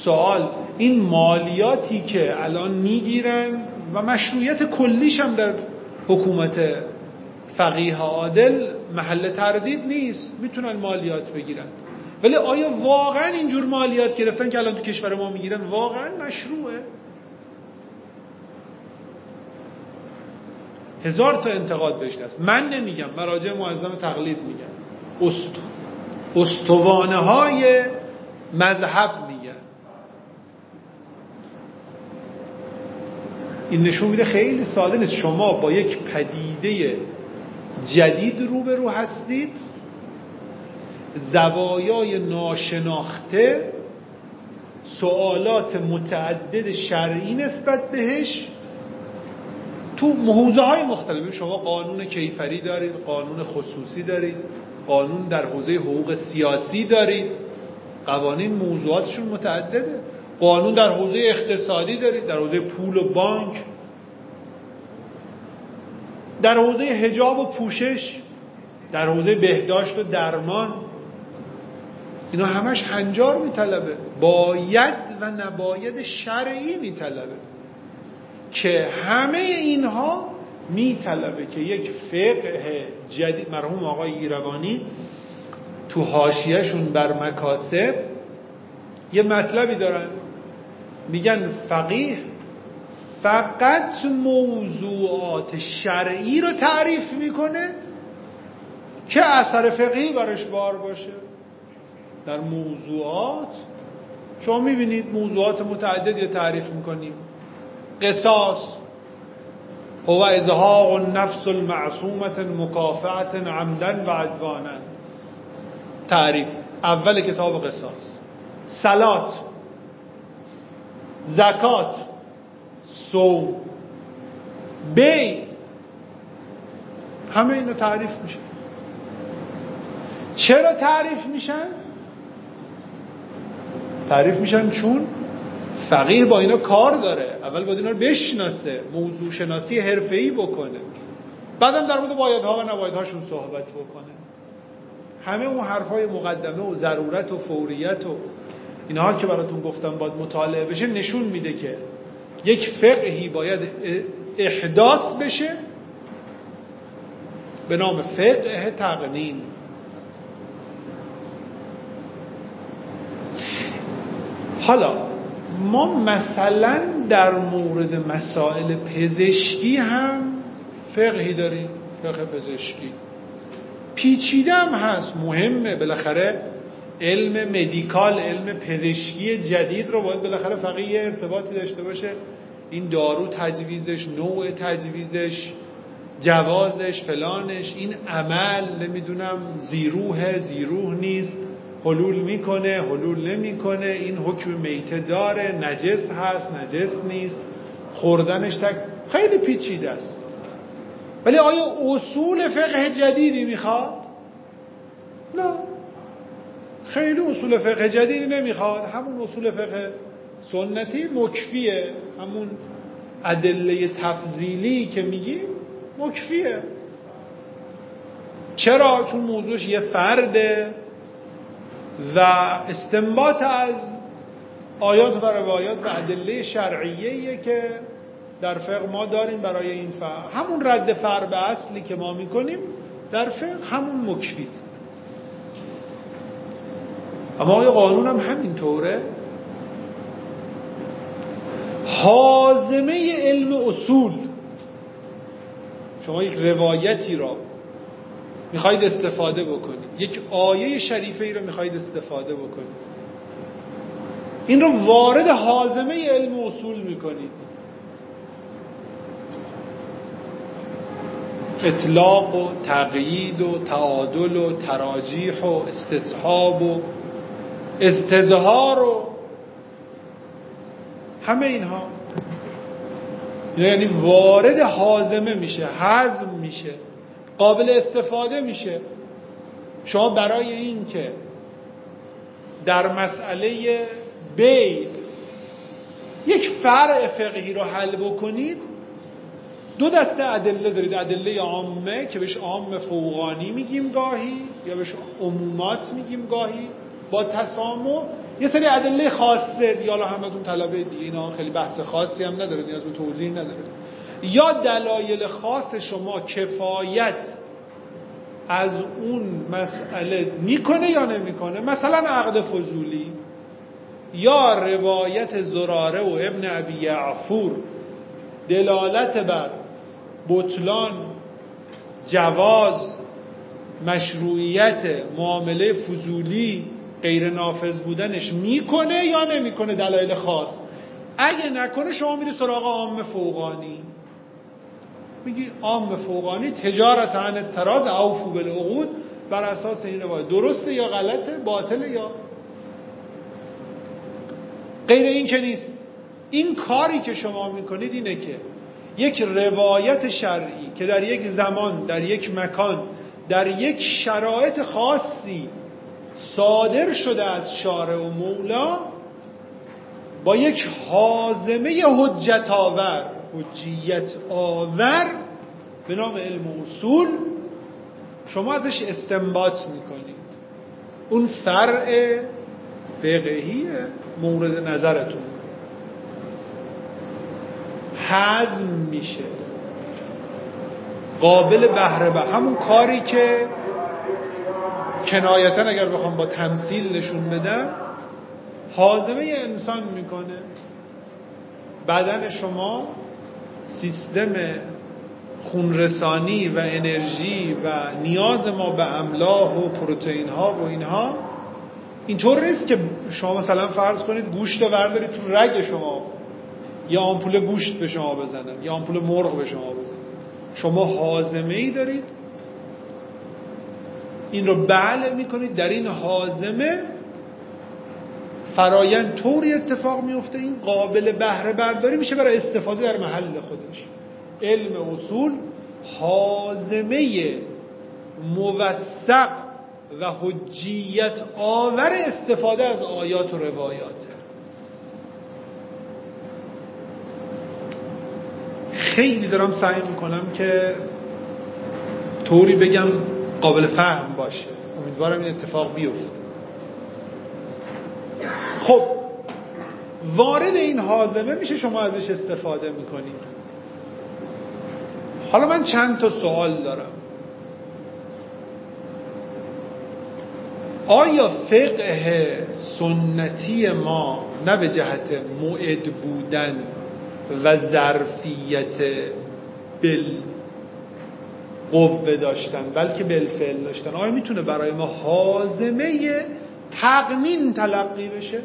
B: سوال این مالیاتی که الان می‌گیرن و مشروعیت کلیش هم در حکومت فقیه عادل محل تردید نیست می‌تونن مالیات بگیرن. ولی آیا واقعا اینجور مالیات گرفتن که الان تو کشور ما می‌گیرن؟ واقعا مشروعه. هزار تا انتقاد بهش هست من نمیگم مراجع معظم تقلید میگم. است... استوانه های مذهب این نشون میده خیلی ساده نیست. شما با یک پدیده جدید روبرو هستید. زوایای ناشناخته سوالات متعدد شرعی نسبت بهش تو محوزه های مختلف شما قانون کیفری دارید قانون خصوصی دارید قانون در حوزه حقوق سیاسی دارید. قوانین موضوعاتشون متعدده. قانون در حوزه اقتصادی دارید در حوزه پول و بانک در حوزه هجاب و پوشش در حوزه بهداشت و درمان. اینا همش هنجار میطلبه. باید و نباید شرعی میطلبه که همه اینها میطلبه که یک فقه جدید مرحوم آقای ایروانی تو حاشیهشون بر مکاسب یه مطلبی دارن. میگن فقیه فقط موضوعات شرعی رو تعریف می‌کنه که اثر فقهی برش بار باشه. در موضوعات شما می‌بینید موضوعات متعددی تعریف می‌کنیم. قصاص هو ازهاق النفس المعصومت مکافعت عمدن و عدوانا. تعریف اول کتاب قصاص. سلات. زکات سو بی همه اینا تعریف میشن چرا تعریف میشن؟ تعریف میشن چون فقیه با اینا کار داره. اول باید اینا رو بشناسه موضوع شناسی حرفه‌ای بکنه. بعدم در مورد بایدها و نبایدهاشون صحبت بکنه. همه اون حرفای مقدمه و ضرورت و فوریت و اینها که براتون گفتم باید مطالعه بشه نشون میده که یک فقهی باید احداث بشه به نام فقه تقنین. حالا ما مثلا در مورد مسائل پزشکی هم فقهی داریم فقه پزشکی. پیچیده هم هست مهمه بالاخره علم مدیکال علم پزشکی جدید رو باید بالاخره فقیه ارتباطی داشته باشه. این دارو تجویزش نوع تجویزش جوازش فلانش این عمل نمی‌دونم زیروه زیروه نیست. حلول می‌کنه حلول نمی‌کنه. این حکم میته داره نجس هست نجس نیست. خوردنش تک خیلی پیچیده است. ولی آیا اصول فقه جدیدی می‌خواد؟ نه. خیلی اصول فقه جدیدی نمی‌خواد. همون اصول فقه سنتی مکفیه. همون ادله تفضیلی که میگیم مکفیه. چرا؟ چون موضوعش یه فرده و استنباط از آیات و روایات و ادله شرعیه که در فقه ما داریم برای این فهم همون رد فرب اصلی که ما می‌کنیم در فقه همون مکفیست اما آیا قانون هم همینطوره. حازمه علم اصول. شما یک روایتی را می‌خواید استفاده بکنید. یک آیه شریفه ای را می‌خواید استفاده بکنید. این رو وارد حازمه علم اصول می‌کنید. اطلاق و تقیید و تعادل و تراجیح و استصحاب و استظهار و همه اینها. یعنی وارد حازمه میشه حزم میشه قابل استفاده میشه. شما برای این که در مسئله بی یک فرع فقهی رو حل بکنید دو دسته ادله دارید. ادله عامه که بهش عام فوقانی میگیم گاهی یا بهش عمومات میگیم گاهی. با تسامح یه سری ادله خاصه. دیگه حالا همتون طلبه دیگه اینا خیلی بحث خاصی هم نداره نیاز به توضیح نداره. یا دلایل خاص شما کفایت از اون مسئله می‌کنه یا نمی‌کنه؟ مثلا عقد فضولی یا روایت زراره و ابن ابی یعفور. دلالت بر بطلان جواز مشروعیت معامله فضولی غیر نافذ بودنش می‌کنه یا نمی‌کنه دلایل خاص؟ اگه نکنه شما میری سراغ عام فوقانی. میگی عام فوقانی تجارت عن تراز اوفو بالعقود بر اساس این روایت. درسته یا غلطه؟ باطله یا؟ غیر این که نیست. این کاری که شما می‌کنید اینه که یک روایت شرعی که در یک زمان در یک مکان در یک شرایط خاصی صادر شده از شارع و مولا با یک حازمه حجت آور حجیت آور به نام علم اصول. شما ازش استنباط می‌کنید. اون فرع فقهی مورد نظرتون. حزم میشه. قابل بهره به همون کاری که کنایتا اگر بخوام با تمثیل نشون بدم حازمه انسان می‌کنه. بدن شما سیستم خونرسانی و انرژی و نیاز ما به املاح و پروتئین ها و اینها اینطور نیست که شما مثلا فرض کنید گوشت رو بردارید تو رگ شما یا آمپول گوشت به شما بزنن یا آمپول مرغ به شما بزنن شما حازمه ای دارید این رو بله می‌کنید. در این حازمه فرایند طوری اتفاق میفته این قابل بهره برداری میشه برای استفاده در محل خودش. علم اصول حازمه موثق و حجیت آور استفاده از آیات و روایات. خیلی دارم سعی می‌کنم که طوری بگم قابل فهم باشه. امیدوارم این اتفاق بیفته. خب وارد این حازمه میشه شما ازش استفاده می‌کنید حالا من چند تا سوال دارم. آیا فقه سنتی ما نه به جهت معد بودن و ظرفیت بل قوه داشتن بلکه بالفعل داشتن. آیا می‌تونه برای ما حازمه تقنین تلقی بشه؟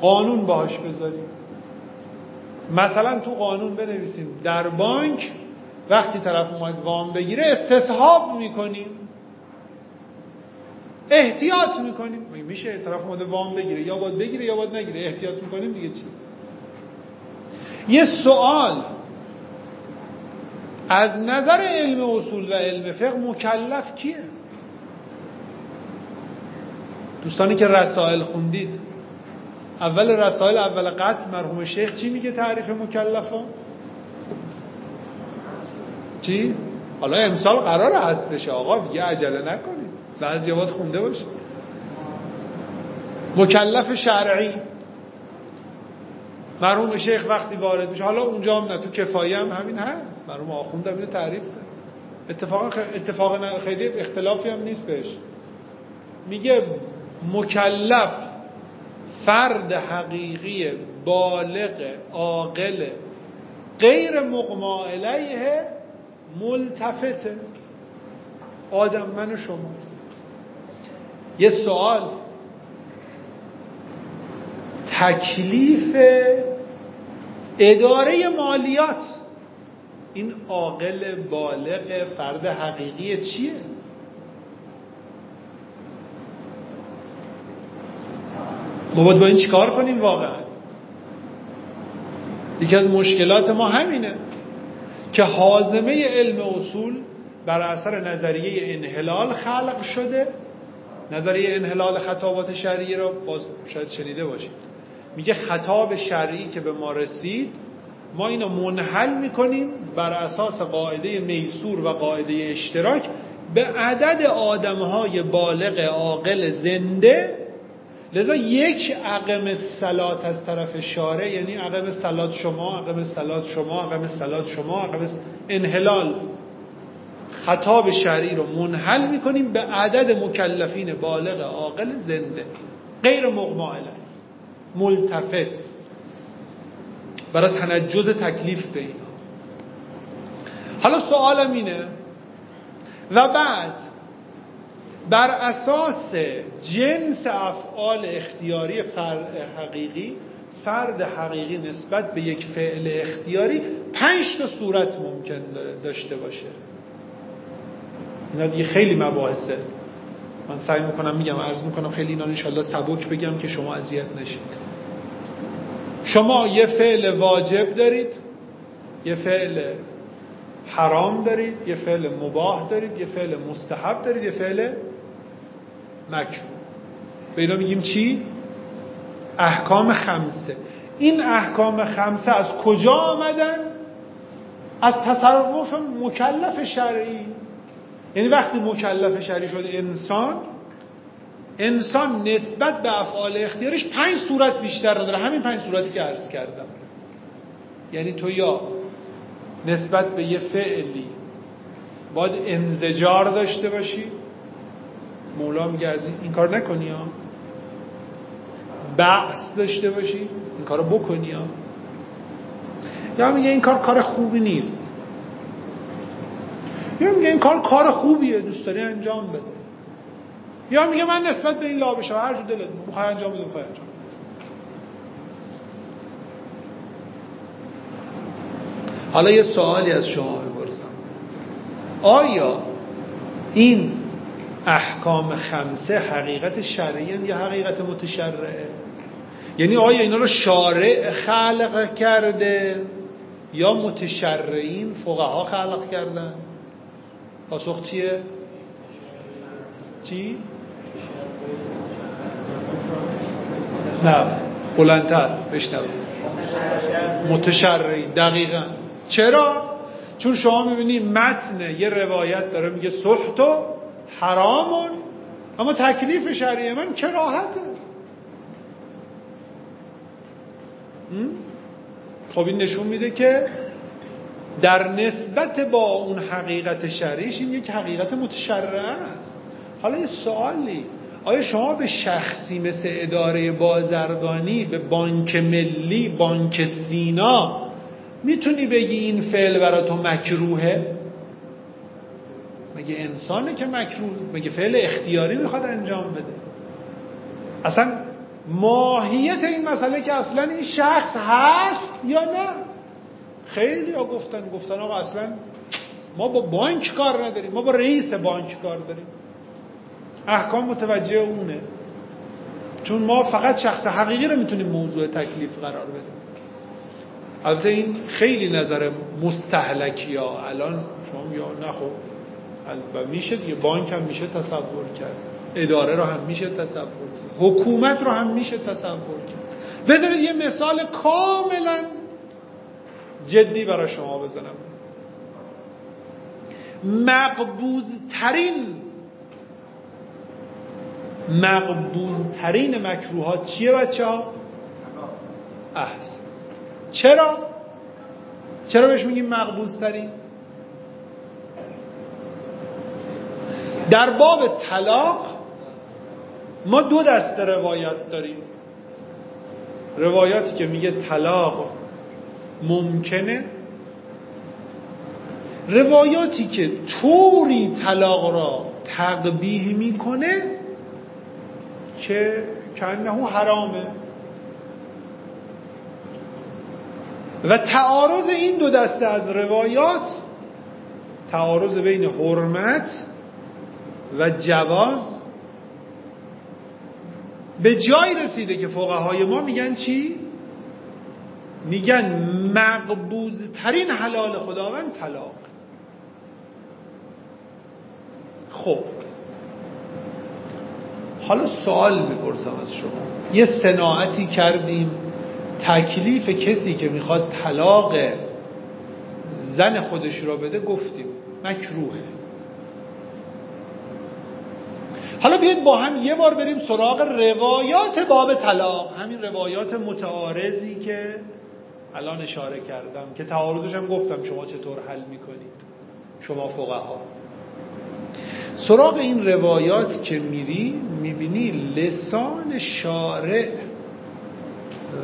B: قانون باهاش بذاریم. مثلا تو قانون بنویسیم در بانک وقتی طرف اومد وام بگیره استصحاب می‌کنیم. احتیاط می‌کنیم. میشه طرف اومده وام بگیره؟ یا باید بگیره یا باید نگیره؟ احتیاط می‌کنیم دیگه چی؟ یه سوال از نظر علم اصول و علم فقه مکلف کیه؟ دوستانی که رسائل خوندید اول رسائل اول قطع مرحوم شیخ چی میگه تعریف مکلفا چی؟ حالا امسال قرار هست بشه آقا دیگه عجله نکنید. بعضی خونده باشید. مکلف شرعی. مرحوم شیخ وقتی وارد میشه حالا اونجا هم نه تو کفایه هم همین هست. مرحوم آخوند هم تعریف ده اتفاقا اتفاق خیلی اختلافی هم نیست بهش. میگه مکلف فرد حقیقی بالغ عاقل غیر مقما علیه ملتفته. آدم من شما. یه سوال. تکلیف اداره مالیات. این عاقل بالغ فرد حقیقی چیه؟ ما باید با این چیکار کنیم واقعا؟ یکی از مشکلات ما همینه که حازمه علم اصول بر اثر نظریه انحلال خلق شده. نظریه انحلال خطابات شرعی رو باز شاید شنیده باشید. میگه خطاب شرعی که به ما رسید ما اینو منحل می‌کنیم بر اساس قاعده میسور و قاعده اشتراک به عدد آدمهای بالغ عاقل زنده. لذا یک عقم سلات از طرف شارع یعنی عقم سلات شما عقم سلات شما عقم سلات شما عقم انحلال. خطاب شرعی رو منحل می‌کنیم به عدد مکلفین بالغ عاقل زنده. غیر مغمائل ملتفت. برای تنجز تکلیف به اینا. حالا سوالم اینه. و بعد بر اساس جنس افعال اختیاری فرد حقیقی فرد حقیقی نسبت به یک فعل اختیاری پنج تا صورت ممکن داشته باشه. اینا دیگه خیلی مباحثه. من سعی می‌کنم میگم عرض می‌کنم خیلی اینا انشالله سبک بگم که شما اذیت نشید شما یه فعل واجب دارید یه فعل حرام دارید یه فعل مباح دارید یه فعل مستحب دارید یه فعل مکروه به اینا میگیم چی؟ احکام خمسه این احکام خمسه از کجا آمدن؟ از تصرف مکلف شرعی یعنی وقتی مکلف شرعی شده انسان انسان نسبت به افعال اختیارش پنج صورت بیشتر نداره. همین پنج صورتی که عرض کردم. یعنی تو یا نسبت به یه فعلی باید انزجار داشته باشی. مولا میگه از این کار نکنی ها. بعث داشته باشی. این کارو بکنی ها. یا میگه این کار کار خوبی نیست. یا میگه این کار کار خوبیه دوست داری انجام بده. یا میگه من نسبت به این لابشه هر جو دلت می‌خوای انجام بده می‌خوای انجام حالا یه سوالی از شما بپرسم آیا این احکام خمسه حقیقت شرعی یا حقیقت متشرعه؟ یعنی آیا اینا رو شارع خلق کرده یا متشرعین فقها خلق کردن؟ پاسخ چیه؟ چی؟ نه بلندتر بشنو متشرعین دقیقا. چرا؟ چون شما می‌بینی متن یه روایت داره میگه سحتو حرامون اما تکلیف شرعی من کراهته خب این نشون میده که در نسبت با اون حقیقت شرعیش این یک حقیقت متشرعه است. حالا یه سوالی آیا شما به شخصی مثل اداره بازرگانی به بانک ملی بانک سینا می‌تونی بگی این فعل برای تو مکروهه؟ مگه انسانه که مکروه؟ مگه فعل اختیاری می‌خواد انجام بده؟ اصلا ماهیت این مسئله که اصلا این شخص هست یا نه؟ خیلی ها گفتن گفتن آقا اصلا ما با بانک کار نداریم ما با رئیس بانک کار داریم. احکام متوجه اونه. چون ما فقط شخص حقیقی رو می‌تونیم موضوع تکلیف قرار بدیم. البته این خیلی نظر مستحلکی ها. الان شما یا نخو و میشه دیگه. بانک هم میشه تصور کرد. اداره رو هم میشه تصور کرد. حکومت رو هم میشه تصور کرد. بذارید یه مثال کاملا جدی برای شما بزنم مقبوض ترین مقبوض ترین مکروهات چیه بچه ها؟ چرا؟ چرا بهش میگیم مقبوض ترین؟ در باب طلاق ما دو دسته روایت داریم روایاتی که میگه طلاق ممکنه روایاتی که طوری طلاق را تقبیه می‌کنه که کنه حرامه و تعارض این دو دسته از روایات تعارض بین حرمت و جواز به جای رسیده که فقهای ما میگن چی؟ میگن مقبوض ترین حلال خداوند طلاق. خب. حالا سوال می‌پرسم از شما. یه صناعتی کردیم تکلیف کسی که می‌خواد طلاق زن خودش را بده گفتیم مکروهه حالا بیاید با هم یه بار بریم سراغ روایات باب طلاق. همین روایات متعارضی که الان اشاره کردم که تعارضش هم گفتم شما چطور حل می‌کنید. شما فقها. سراغ این روایات که میری می‌بینی لسان شارع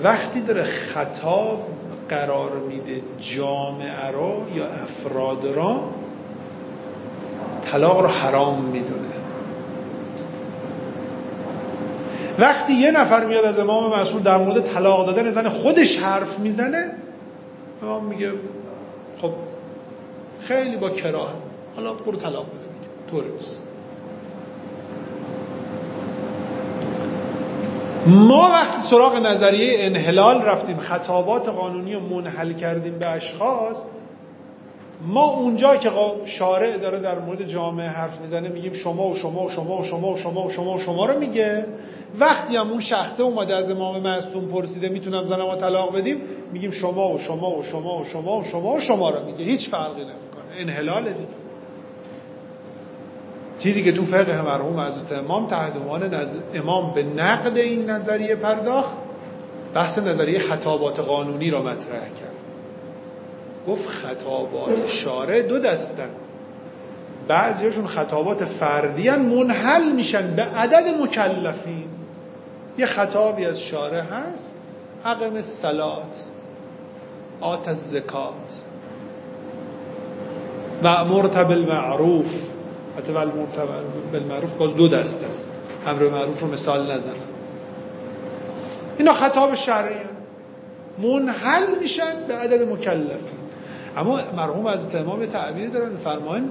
B: وقتی داره خطاب قرار میده جامعه را یا افراد را طلاق رو حرام می‌دونه. وقتی یه نفر میاد از امام مسئول در مورد طلاق دادن زن خودش حرف می‌زنه امام میگه خب خیلی با کراه حالا برو طلاق بده طور ما وقتی سراغ نظریه انحلال رفتیم خطابات قانونی رو منحل کردیم به اشخاص ما اونجا که شارع داره در مورد جامعه حرف می‌زنه میگیم شما و شما و شما و شما و شما و شما و شما رو میگه. وقتی هم اون شخصه اومده از امام معصوم پرسیده می‌تونم زنم طلاق بدیم؟ میگیم شما و شما و شما و شما و شما و شما رو میگه. هیچ فرقی نمی‌کنه. انحلال دیگه. چیزی که تو فقه مرحوم حضرت امام تحت عنوان امام به نقد این نظریه پرداخت بحث نظریه خطابات قانونی را مطرح کرد. گفت خطابات شارع دو دستن. بعضیشون خطابات فردی منحل میشن به عدد مکلفین. یه خطابی از شارع هست. اقم سلات آت الزکات و مرتب معروف حتی بالمعروف باز دو دست است. امر معروف رو مثال نزنم. اینا خطاب شرعی منحل میشن به عدد مکلفین اما مرحوم از امام تعبیر دارن فرمان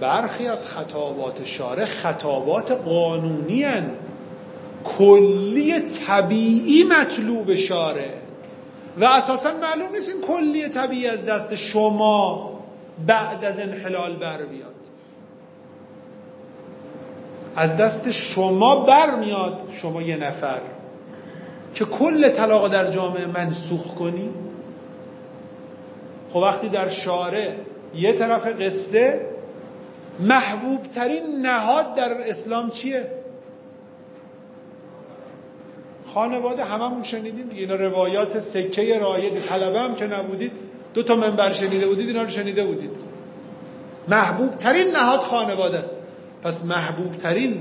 B: برخی از خطابات شارع خطابات قانونی هن. کلی طبیعی مطلوب شارع و اساسا معلوم نیست این کلی طبیعی از دست شما بعد از انحلال بر بیاد از دست شما برمیاد شما یه نفر که کل طلاق در جامعه منسوخ کنی. خب وقتی در شارع یه طرف قصه محبوب ترین نهاد در اسلام چیه؟ خانواده هممون شنیدیم دیگه. اینا روایات سکه رایج طلبه هم که نبودید. دو تا منبر شنیده بودید اینا رو شنیده بودید. محبوب ترین نهاد خانواده است. پس محبوب ترین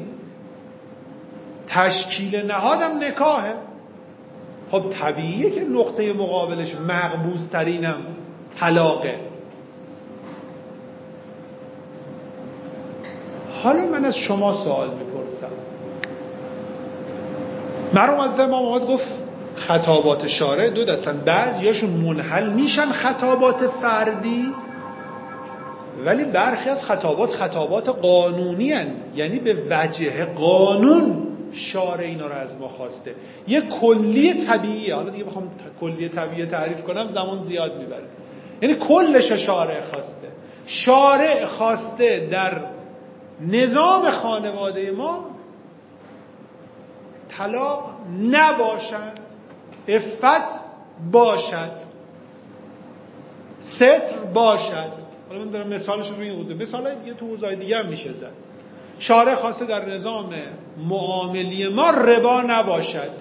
B: تشکیل نهادم نکاهه خب طبیعیه که نقطه مقابلش مقبوز ترینم طلاقه. حالا من از شما سوال می‌پرسم. مرحوم از امام آمد گفت خطابات شارع دو دستن بعضیاشون منحل میشن خطابات فردی ولی برخی از خطابات خطابات قانونی هن. یعنی به وجه قانون شارع اینا رو از ما خواسته. یه کلی طبیعیه. حالا دیگه بخوام کلی طبیعی تعریف کنم زمان زیاد می‌بره. یعنی کلش شارع خواسته. شارع خواسته در نظام خانواده ما طلاق نباشد افت باشد ستر باشد. حالا من دارم مثالش رو این حوزه مثال دیگه تو حوزه دیگه هم میشه زد. شارع خواسته در نظام معاملی ما ربا نباشد.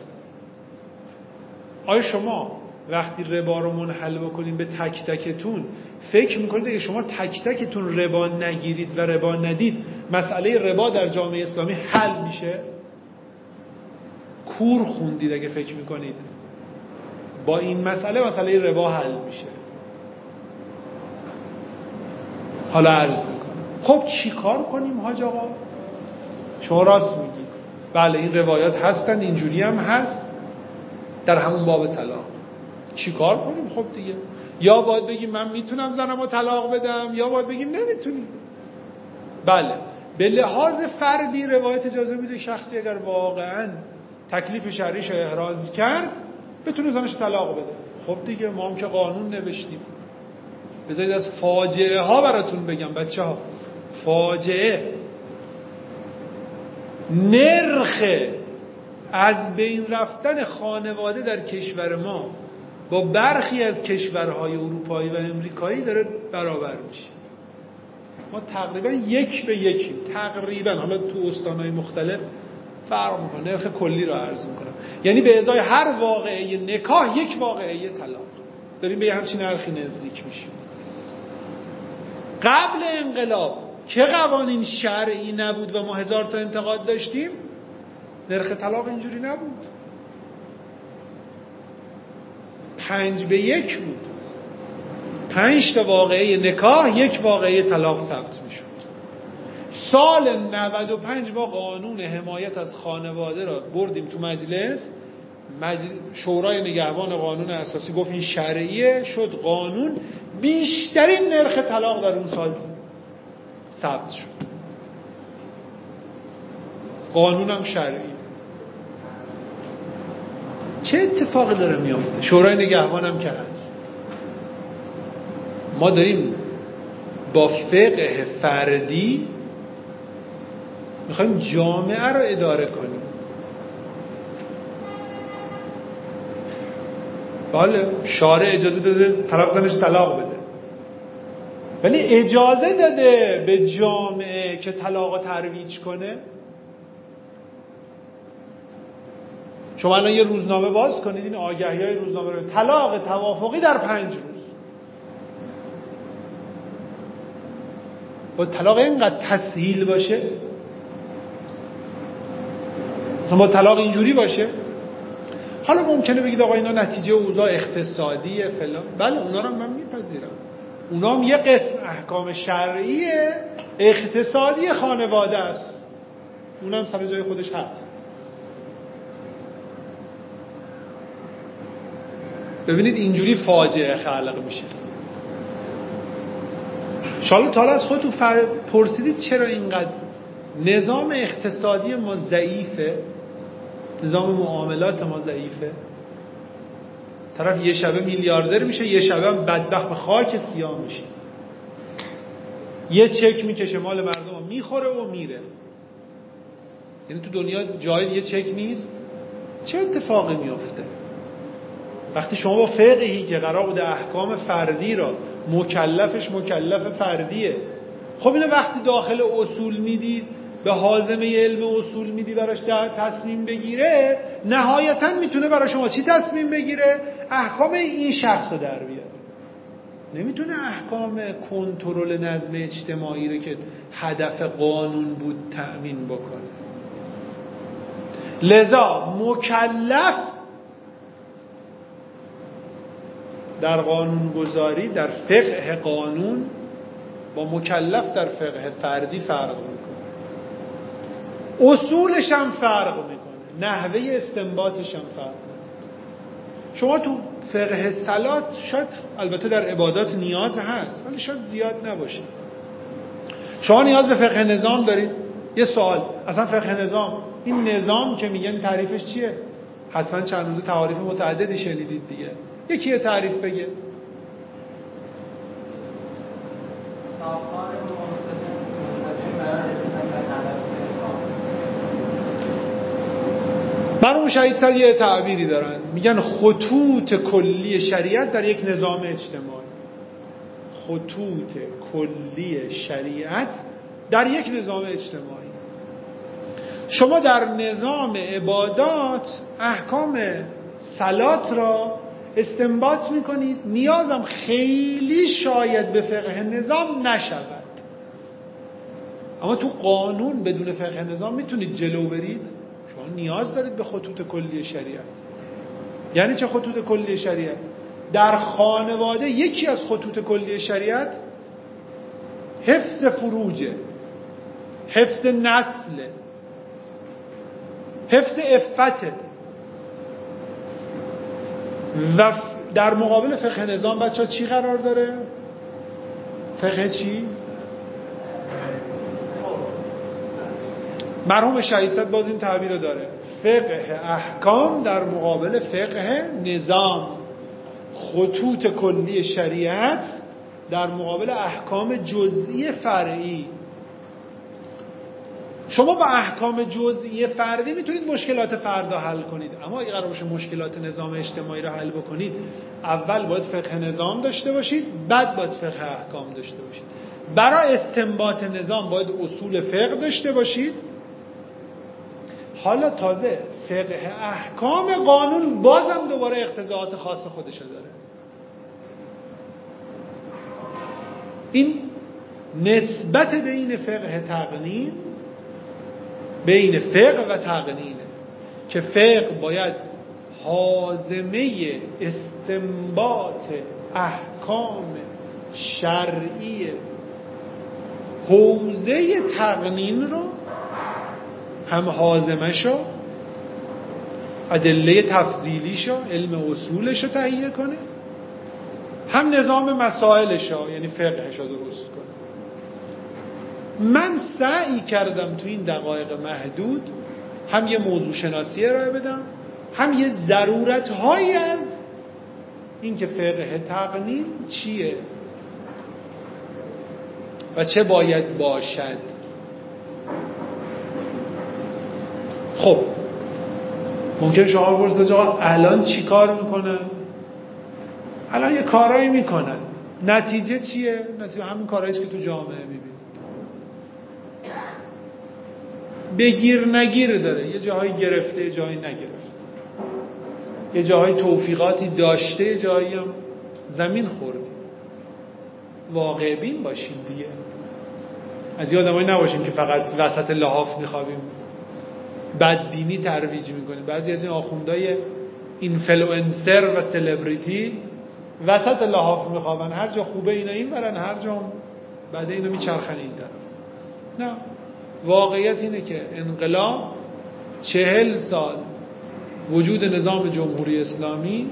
B: آیا شما وقتی ربا رو منحل بکنید به تک تکتون فکر می‌کنید اگه شما تک تکتون ربا نگیرید و ربا ندید مسئله ربا در جامعه اسلامی حل میشه؟ کور خوندید اگه فکر می‌کنید. با این مسئله مسئله ربا حل میشه. حالا عرض می‌کنم. خب چی کار کنیم حاج آقا؟ شما راست میگید. بله این روایات هستن اینجوری هم هست. در همون باب طلاق. چی کار کنیم؟ خب دیگه. یا باید بگیم من می‌تونم زنم رو طلاق بدم یا باید بگیم نمی‌تونیم. بله. به لحاظ فردی روایت اجازه میده شخصی اگر واقعا تکلیف شرعیش احراز کرد بتونه زنش طلاق بده. خب دیگه ما هم که قانون نوشتیم. بذارید از فاجعه ها براتون بگم بچه ها فاجعه. نرخ از بین رفتن خانواده در کشور ما با برخی از کشورهای اروپایی و امریکایی داره برابر میشه. ما تقریبا یک به یکیم. تقریبا. حالا تو استانهای مختلف فرق می‌کنه. نرخ کلی رو عرض می‌کنم. یعنی به ازای هر واقعه نکاح یک واقعه طلاق. داریم به همچین نرخی نزدیک میشیم. قبل انقلاب که قوانین شرعی نبود و ما هزار تا انتقاد داشتیم؟ نرخ طلاق اینجوری نبود. پنج به یک بود. پنج تا واقعه نکاح یک واقعه طلاق ثبت می‌شد. سال 95 ما قانون حمایت از خانواده را بردیم تو مجلس. شورای نگهبان قانون اساسی گفت این شرعیه. شد قانون. بیشترین نرخ طلاق در اون سال ثبت شد. قانونم شرعی. چه اتفاقی داره میافته؟ شورای نگهبانم که هست. ما داریم با فقه فردی می‌خوایم جامعه رو اداره کنیم. بله شارع اجازه داده طرف زنش طلاق بده. ولی اجازه داده به جامعه که طلاق ترویج کنه. شما الان یه روزنامه باز کنید این آگهی های روزنامه رو. طلاق توافقی در پنج روز. با طلاق اینقدر تسهیل باشه مثلا با طلاق اینجوری باشه؟ حالا ممکنه بگید آقا اینا نتیجه اوضاع اقتصادیه فلان. بله اونا رو من میپذیرم. اونا هم یه قسم احکام شرعی اقتصادی خانواده است. اونم سر جای خودش هست. ببینید اینجوری فاجعه خلق میشه. شالا تا از خودتون پرسیدید چرا اینقدر نظام اقتصادی ما ضعیفه؟ نظام معاملات ما ضعیفه. طرف یه شبه میلیاردر میشه یه شبه هم بدبخت به خاک سیاه میشه. یه چک می‌کشه مال مردم می‌خوره و میره. یعنی تو دنیا جای یه چک نیست. چه اتفاقی میفته؟ وقتی شما با فقهی که قرار بوده احکام فردی را مکلفش مکلف فردیه. خب اینو وقتی داخل اصول می‌دید به حازمه علم اصول میدی براش تصمیم بگیره نهایتا می‌تونه برای شما چی تصمیم بگیره؟ احکام این شخص رو در بیاره. نمی‌تونه احکام کنترل نظم اجتماعی رو که هدف قانون بود تأمین بکنه. لذا مکلف در قانون گذاری در فقه قانون با مکلف در فقه فردی فرق می‌کنه. اصولش هم فرق می‌کنه نحوه استنباطش هم فرق شما تو فقه سلات شاید البته در عبادات نیاز هست ولی شاید زیاد نباشه. شما نیاز به فقه نظام دارید؟ یه سوال اصلا فقه نظام این نظام که میگن تعریفش چیه؟ حتما چند روز تعاریف متعددی شنیدید دیگه. یکی یه تعریف بگه. مرحوم شهید سر یه تعبیری دارن. میگن خطوط کلی شریعت در یک نظام اجتماعی. خطوط کلی شریعت در یک نظام اجتماعی. شما در نظام عبادات احکام سلات را استنباط می‌کنید. نیازم خیلی شاید به فقه نظام نشود. اما تو قانون بدون فقه نظام می‌تونید جلو برید. شما نیاز دارید به خطوط کلی شریعت یعنی چه خطوط کلی شریعت در خانواده یکی از خطوط کلی شریعت حفظ فروجه حفظ نسل حفظ افته و در مقابل فقه نظام بچه چی قرار داره؟ فقه چی؟ مرحوم شهید باز این تعبیر رو داره. فقه احکام در مقابل فقه نظام. خطوط کلی شریعت در مقابل احکام جزئی فرعی. شما با احکام جزئی فردی می‌تونید مشکلات فردا حل کنید. اما اگه قرار باشه مشکلات نظام اجتماعی رو حل بکنید اول باید فقه نظام داشته باشید بعد باید فقه احکام داشته باشید. برای استنباط نظام باید اصول فقه داشته باشید. حالا تازه فقه احکام قانون بازم دوباره اقتضاعات خاص خودش داره. این نسبت بین فقه تقنین بین فقه و تقنینه که فقه باید حازمه استنباط احکام شرعی حوزه تقنین رو هم حازمشو ادله تفضیلیشو علم اصولشو تهیه کنه. هم نظام مسائلشو یعنی فقهشو درست کنه. من سعی کردم تو این دقایق محدود هم یه موضوع شناسی ارائه بدم هم یه ضرورت هایی از اینکه فقه تقنین چیه و چه باید باشد. خب. ممکن شما بپرسید آقا الان چی کار می‌کنن الان یه کارایی می‌کنن نتیجه چیه؟ نتیجه همین کارهایی که تو جامعه می‌بینید بگیر نگیر داره. یه جاهایی گرفته یه جایی نگرفته. یه جاهای توفیقاتی داشته یه جایی هم زمین خورده واقع بین باشیم دیگه. از یه نباشیم که فقط وسط لحاف میخوابیم. بدبینی ترویج می‌کنه. بعضی از این آخوندهای اینفلوئنسر و سلبریتی وسط لحاف میخوابن. هر جا خوبه اینا این برن هر جا بعد اینو میچرخن این طرف. نه. واقعیت اینه که انقلاب چهل سال وجود نظام جمهوری اسلامی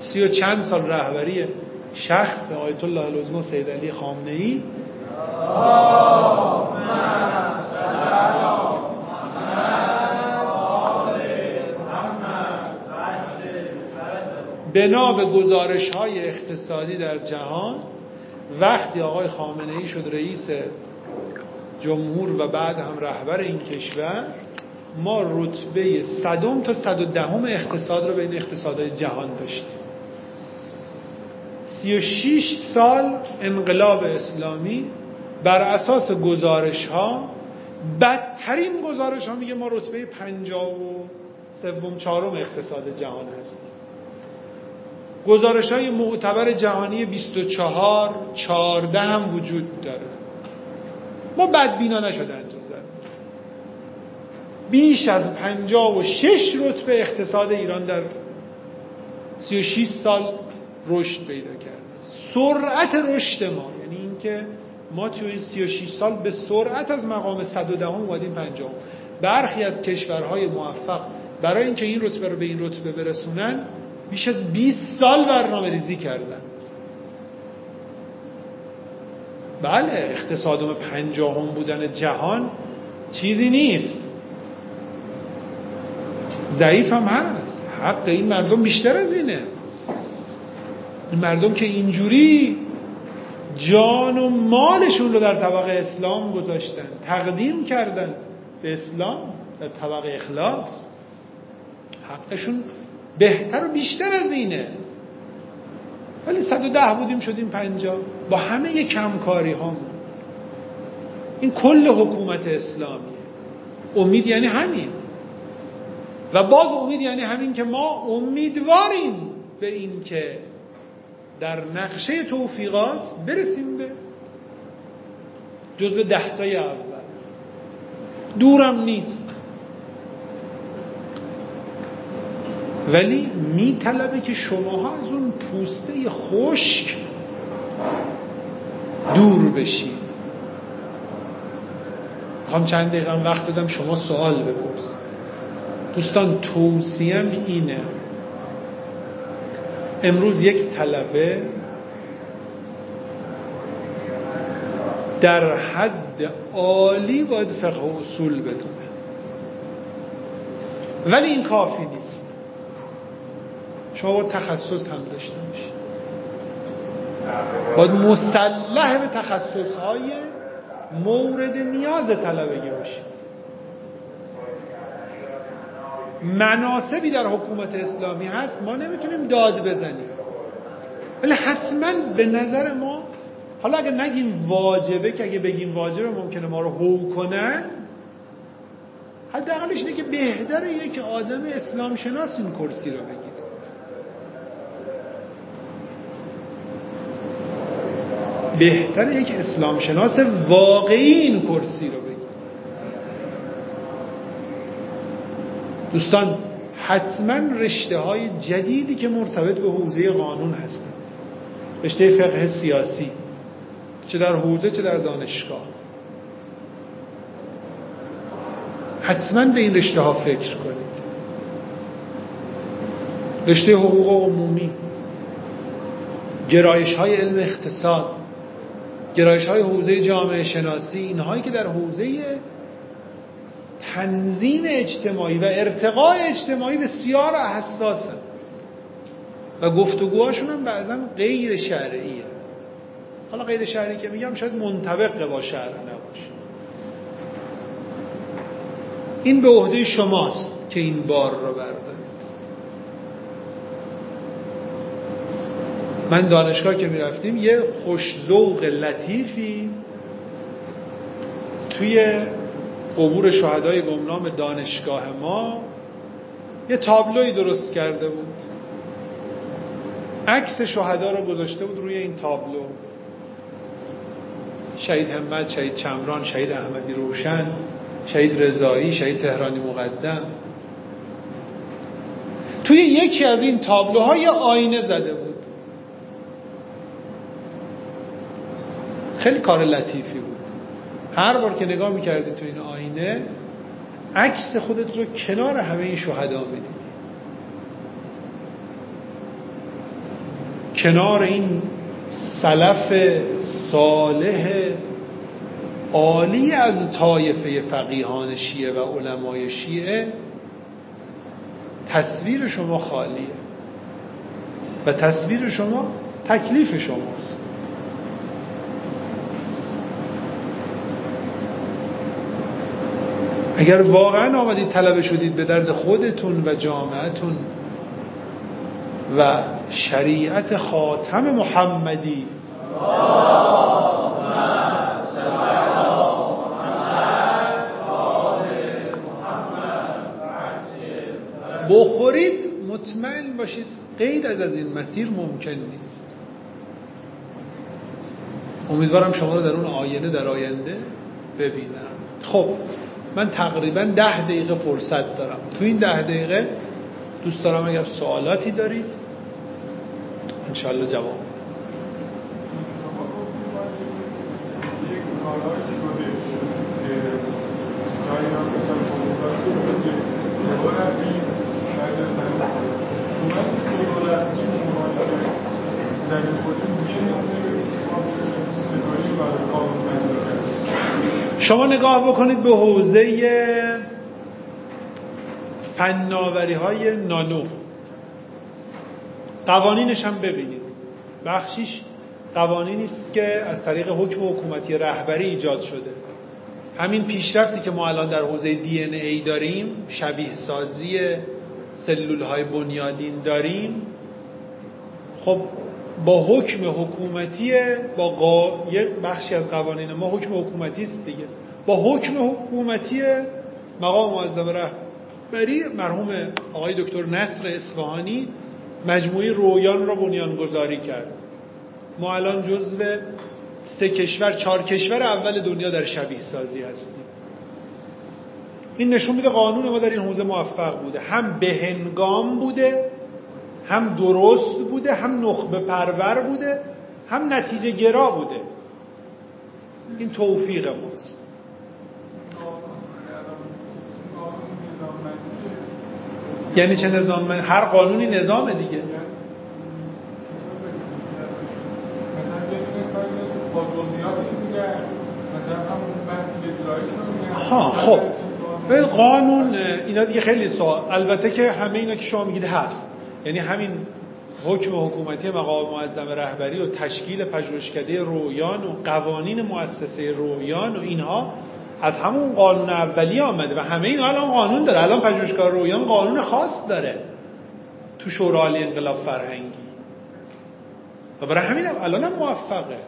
B: سی و چند سال رهبری شخص آیت الله العظمی سید علی خامنه ای بنا به گزارش های اقتصادی در جهان وقتی آقای خامنه ای شد رئیس جمهور و بعد هم رهبر این کشور ما رتبه صدم تا صد و دهم اقتصاد رو بین اقتصادهای جهان داشتیم. سی و شیش سال انقلاب اسلامی بر اساس گزارش ها بدترین گزارش ها میگه ما رتبه پنجاه و سوم چهارم اقتصاد جهان هستیم. گزارش های معتبر جهانی 24 14 هم وجود داره. ما بدبینا زد بیش از 56 رتبه اقتصاد ایران در 36 سال رشد پیدا کرد سرعت رشد ما یعنی اینکه ما توی این 36 سال به سرعت از مقام 110 اومدیم 50 برخی از کشورهای موفق برای اینکه این رتبه رو به این رتبه برسونن بیش از 20 سال برنامه ریزی کردن. بله اقتصادم پنجاهم بودن جهان چیزی نیست. ضعیف هم هست. حق این مردم بیشتر از اینه. این مردم که اینجوری جان و مالشون رو در طبق اسلام گذاشتن. تقدیم کردن به اسلام در طبق اخلاص. حقشون بهتر و بیشتر از اینه. ولی 110 بودیم شدیم 50 با همه کمکاری هم این کل حکومت اسلامیه امید یعنی همین. و باز امید یعنی همین که ما امیدواریم به این که در نقشه توفیقات برسیم به جزو دهتای اول. دورم نیست. ولی می طلبه که شماها از اون پوسته خشک دور بشید. می‌خوام چند دقیقه وقت دادم شما سوال بپرسید. دوستان توصیم اینه امروز یک طلبه در حد عالی باید فقه و اصول بدونه. ولی این کافی نیست. شما باید تخصص هم داشته باشید. باید مسلح به تخصص های مورد نیاز طلبگی باشید. مناسبی در حکومت اسلامی هست ما نمی‌تونیم داد بزنیم. ولی حتما به نظر ما حالا اگه نگیم واجبه که اگه بگیم واجبه ممکنه ما رو هو کنن. حداقلش اینه که بهتره یک آدم اسلام شناس این کرسی رو بگیر بهتره یک اسلام شناس واقعی این کرسی رو بگیر دوستان حتما رشته های جدیدی که مرتبط به حوزه قانون هستن. رشته فقه سیاسی چه در حوزه چه در دانشگاه. حتما به این رشته ها فکر کنید. رشته حقوق عمومی گرایش های علم اقتصاد گرایش های حوزه جامعه شناسی اینهایی که در حوزه تنظیم اجتماعی و ارتقاء اجتماعی بسیار حساسن و گفتگوهاشون هم بعضا غیر شرعیه. حالا غیر شرعی که میگم شاید منطبق با شرع نباشه. این به عهده شماست که این بار رو بردارید. من دانشگاه که می‌رفتیم یه خوشزوق لطیفی توی قبور شهدای گمنام دانشگاه ما یه تابلوی درست کرده بود. عکس شهدا رو گذاشته بود روی این تابلو. شهید همت، شهید چمران، شهید احمدی روشن شهید رضایی، شهید تهرانی مقدم. توی یکی از این تابلوها یه آینه زده بود. خیلی کار لطیفی بود. هر بار که نگاه می‌کردی تو این آینه عکس خودت رو کنار همه این شهدا میدی کنار این سلف صالح عالی از طایفه فقیهان شیعه و علمای شیعه تصویر شما خالیه. و تصویر شما تکلیف شماست. اگر واقعا آمدید طلبه شدید به درد خودتون و جامعتون و شریعت خاتم محمدی. بخورید مطمئن باشید غیر از این مسیر ممکن نیست. امیدوارم شما رو در اون آینه در آینده ببینم. خب من تقریبا ده دقیقه فرصت دارم. تو این ده دقیقه دوست دارم اگر سوالاتی دارید انشالله جواب شما نگاه بکنید به حوزه فناوری های نانو. قوانینش هم ببینید. بخشیش قوانینی است که از طریق حکم حکومتی رهبری ایجاد شده. همین پیشرفتی که ما الان در حوزه دی ای داریم شبیه سازی سلول های بنیادین داریم خب با حکم حکومتی با قا... یک بخشی از قوانین ما حکم حکومتی است دیگه. با حکم حکومتی مقام معظم رهبری مرحوم آقای دکتر نصر اصفهانی مجموعه رویان را بنیانگذاری کرد. ما الان جزو سه کشور چهار کشور اول دنیا در شبیه سازی هستیم. این نشون میده قانون ما در این حوزه موفق بوده. هم به هنگام بوده هم درست بوده هم نخبه پرور بوده هم نتیجه گرا بوده. این توفیق ماست. یعنی چه نظام؟ هر قانونی نظامه دیگه. ها خب. به قانون اینا دیگه خیلی سوال. البته که همه اینا که شما میگید هست. یعنی همین حکم حکومتی مقام معظم رهبری و تشکیل پژوهشکده رویان و قوانین مؤسسه رویان و اینها از همون قانون اولی آمده و همه این الان قانون داره. الان پژوهشگاه رویان قانون خاص داره تو شورای انقلاب فرهنگی. و برای همین الان هم موفقه.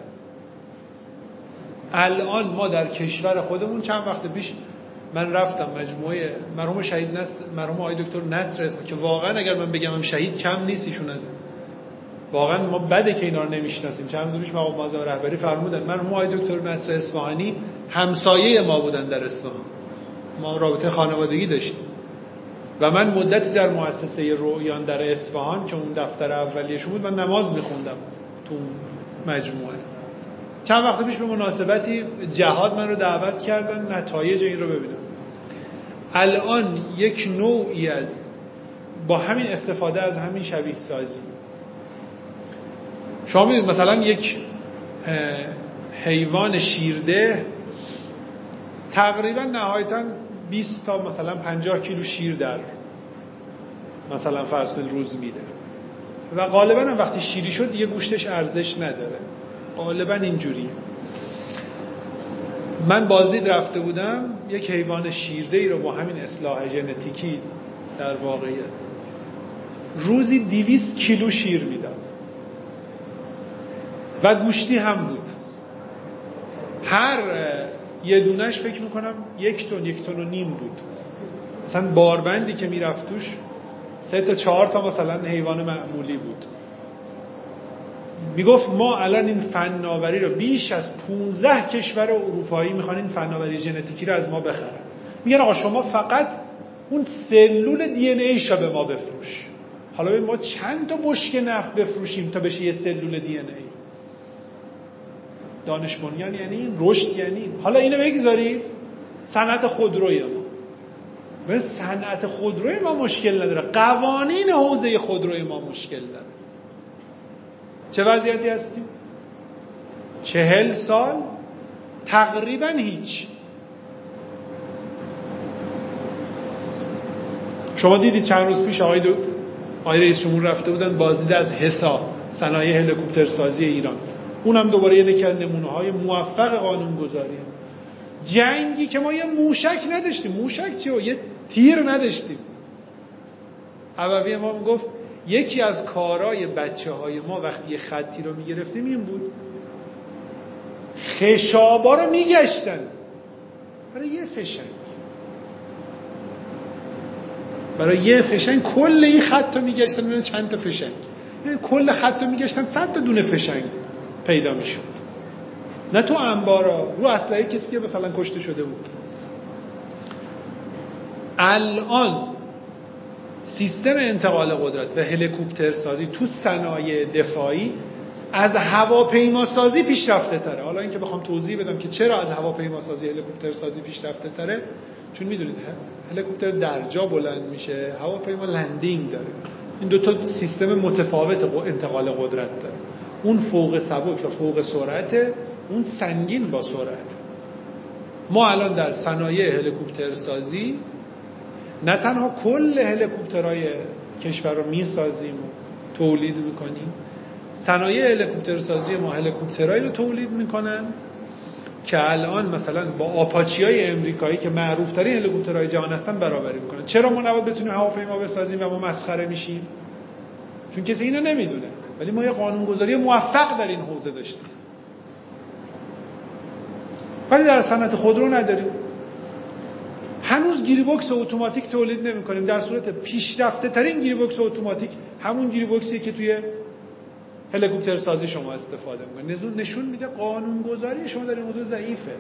B: الان ما در کشور خودمون چند وقت پیش من رفتم مجموعه مرحوم شهید نصر مرحوم آقای دکتر نصر اسم که واقعا اگر من بگم شهید کم نیست ایشون از واقعا ما بده که اینا رو نمی‌شناسیم. چند روز پیش مقام معظم رهبری فرمودن مرحوم آقای دکتر نصر اصفهانی همسایه ما بودن در اصفهان. ما رابطه خانوادگی داشتیم. و من مدتی در مؤسسه رویان در اصفهان که اون دفتر اولیهشون بود من نماز میخوندم تو مجموعه. چند وقت پیش به مناسبتی جهاد من رو دعوت کردن نتایج این رو ببینم. الان یک نوعی از با همین استفاده از همین شبیه سازی. شما می‌دونید مثلا یک حیوان شیرده تقریبا نهایتا 20 تا مثلا 50 کیلو شیر در مثلا فرض کنید روز میده. و غالبا وقتی شیری شد یه گوشتش ارزش نداره. غالبا اینجوری. من بازدید رفته بودم یک حیوان شیرده ای رو با همین اصلاح ژنتیکی در واقعیت. روزی دیویست کیلو شیر می‌داد. و گوشتی هم بود. هر یه دونش فکر می‌کنم یک تن یک تن و نیم بود. مثلا باربندی که می‌رفت توش سه تا چهار تا مثلا حیوان معمولی بود. می‌گفت ما الان این فناوری رو بیش از 15 کشور اروپایی می‌خوان این فناوری ژنتیکی رو از ما بخرن. میگن آقا شما فقط اون سلول دی ان ای به ما بفروش. حالا ما چند تا بشک نفت بفروشیم تا بشه یه سلول دی ان ای؟ دانش بنیان یعنی این رشد یعنی حالا اینو بگذارید صنعت خودروی ما. به صنعت خودروی ما مشکل نداره. قوانین حوزه خودروی ما مشکل داره چه وضعیتی هستیم؟ چهل سال؟ تقریبا هیچ. شما دیدید چند روز پیش آقای, دو... آقای رئیس جمهور رفته بودن بازدید از حسا صنایع هلیکوپتر سازی ایران. اونم دوباره یه از نمونه های موفق قانون گذاری جنگی که ما یه موشک نداشتیم. موشک چیه یه تیر نداشتیم. عوضی ما گفت یکی از کارای بچه های ما وقتی یه خطی رو می‌گرفتیم این بود. خشابا رو میگشتن. برای یه فشنگ. برای یه فشنگ کل این خط رو میگشتن چند تا فشنگ. یعنی کل خط رو میگشتن صد تا دونه فشنگ پیدا می‌شد. نه تو انبارا رو اسلحه کسی که مثلا کشته شده بود. الان سیستم انتقال قدرت و هلیکوپتر سازی تو صنایع دفاعی از هواپیما سازی پیشرفته تره. حالا اینکه بخوام توضیح بدم که چرا از هواپیما سازی هلیکوپتر سازی پیشرفته تره چون می‌دونید هلیکوپتر در جا بلند میشه هواپیما لندینگ داره. این دو تا سیستم متفاوت انتقال قدرت داره. اون فوق سبک و فوق سرعت اون سنگین با سرعت. ما الان در صنایع هلیکوپتر سازی نه تنها کل هلیکوپترهای کشور رو می‌سازیم و تولید می‌کنیم صنایع هلیکوپتر سازی ما هلیکوپترهایی رو تولید می‌کنن که الان مثلا با آپاچی های امریکایی که معروف ترین هلیکوپترهای جهان هستن برابری می‌کنن. چرا ما نباید بتونیم هواپیما بسازیم و ما مسخره میشیم؟ چون کسی اینو نمی‌دونه. ولی ما یه قانونگذاری موفق در این حوزه داشتیم. ولی در صنعت خودرو نداریم. هنوز گیری بکس اتوماتیک تولید نمی کنیم در صورت پیشرفته ترین گیری بکس اتوماتیک همون گیری بکسیه که توی هلیکوپتر سازی شما استفاده می‌کنید نشون میده قانون گذاری شما در این موضوع ضعیفه.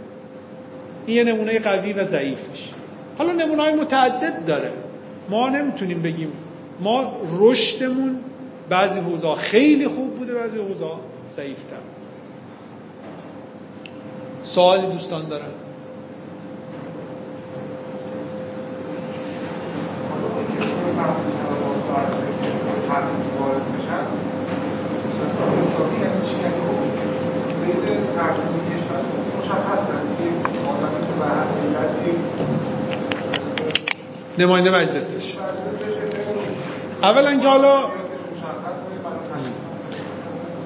B: این یه نمونه قوی و ضعیفش. حالا نمونه های متعدد داره. ما نمی‌تونیم بگیم ما رشدمون بعضی حوزا خیلی خوب بوده بعضی حوزا ضعیفتر. سوالی دوستان دارن. نماینده مجلسش. اولا که حالا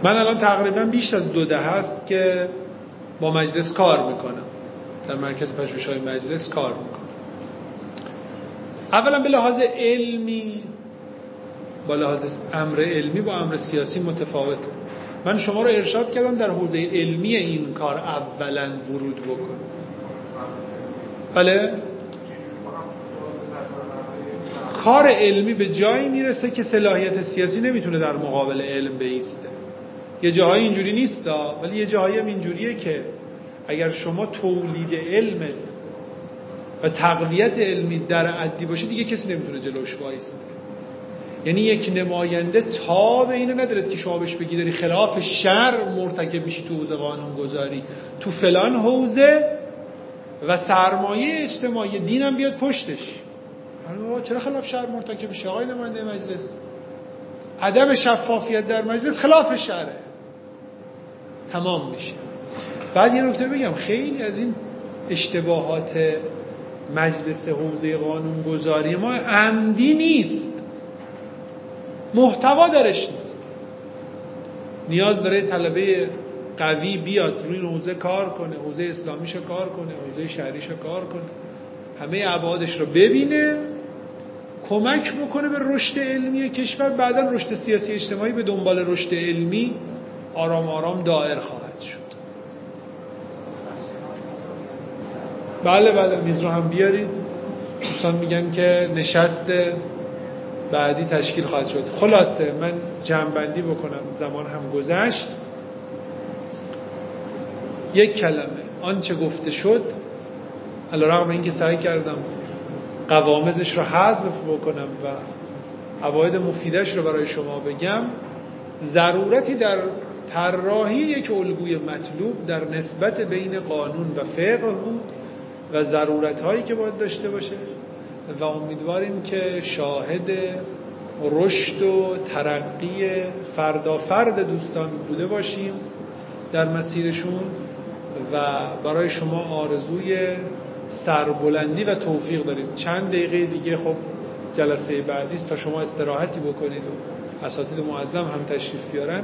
B: من الان تقریبا بیش از دو ده هست که با مجلس کار می‌کنم. در مرکز پژوهش های مجلس کار می‌کنم. اولا به لحاظ علمی با لحاظ امر علمی با امر سیاسی متفاوته. من شما رو ارشاد کردم در حوزه علمی این کار اولا ورود بکن بله؟ کار علمی به جایی می‌رسه که صلاحیت سیاسی نمی‌تونه در مقابل علم بیسته. یه جاهای اینجوری نیست ولی یه جاهایی هم اینجوریه که اگر شما تولید علمت و تقویت علمی در عدی باشه دیگه کسی نمی‌تونه جلوش وایسته یعنی یک نماینده تا به اینو ندارد که شما بهش بگی داری خلاف شر مرتکب میشی تو حوزه قانون گذاری تو فلان حوزه و سرمایه اجتماعی دینم بیاد پشتش. چرا خلاف شر مرتکب میشه آقای نماینده مجلس. عدم شفافیت در مجلس خلاف شره. تمام میشه. بعد یه نکته بگم خیلی از این اشتباهات مجلس حوزه قانون گذاری ما عمدی نیست. محتوا درش نیست. نیاز داره طلبه قوی بیاد روی حوزه کار کنه حوزه اسلامیشو کار کنه حوزه شهریشو کار کنه. همه ابعادش رو ببینه کمک بکنه به رشد علمی کشور. بعدا رشد سیاسی اجتماعی به دنبال رشد علمی آرام آرام دائر خواهد شد. بله بله میز رو هم بیارید. دوستان میگن که نشست بعدی تشکیل خواهد شد. خلاصه من جمعبندی بکنم. زمان هم گذشت. یک کلمه. آنچه گفته شد علا رقم اینکه سعی کردم قوامزش رو حذف بکنم و عواید مفیدش رو برای شما بگم ضرورتی در طراحی یک الگوی مطلوب در نسبت بین قانون و فقه بود و ضرورت هایی که باید داشته باشه. و امیدواریم که شاهد رشد و ترقی فرد دوستان بوده باشیم در مسیرشون و برای شما آرزوی سربلندی و توفیق داریم. چند دقیقه دیگه خب جلسه بعدی تا شما استراحتی بکنید و اساتید معظم هم تشریف بیارن.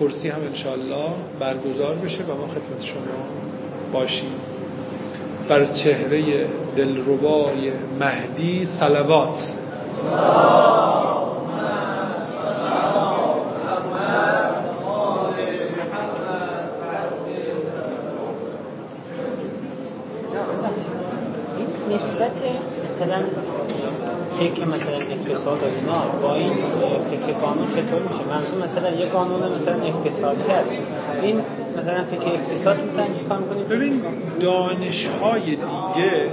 B: کرسی هم انشالله برگزار بشه و ما خدمت شما باشیم. بر چهره دلربای مهدی سلوات
C: نسبت مثلا فکر مثلا اقتصاد و اینا با این فکر قانون چطور میشه؟ منظور مثلا یه قانون مثلا اقتصادی هست. این مثلا فکر اقتصاد مثلا کار کنیم
B: ببین دانشهای دیگه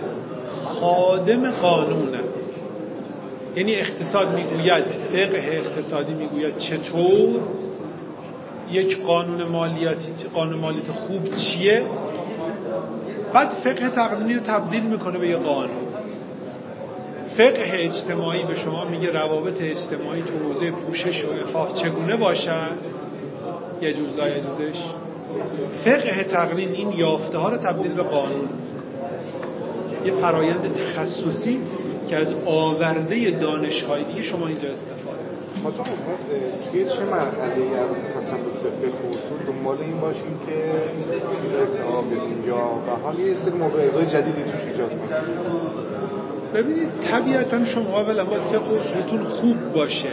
B: خادم قانونه. یعنی اقتصاد می‌گوید فقه اقتصادی می‌گوید چطور؟ یک قانون مالیاتی قانون مالیات خوب چیه؟ بعد فقه تقدیمی رو تبدیل می‌کنه به یه قانون. فقه اجتماعی به شما میگه روابط اجتماعی تو حوزه پوشش و افاف چگونه باشد یجوز لا یجوزش فقه تقنین این یافته ها رو تبدیل به قانون. یه فرایند تخصصی که از آورده دانشهای دیگه شما اینجا استفاده.
D: حاجا توی چه مرحله ای از تسلط به فقه اصول دنبال این باشیم که ارتقا بدیم یا به حال یه سری موضوعات جدیدی توش ایجاد کنیم.
B: ببینید طبیعتا شما اولا باید فقه اصولتون خوب باشه.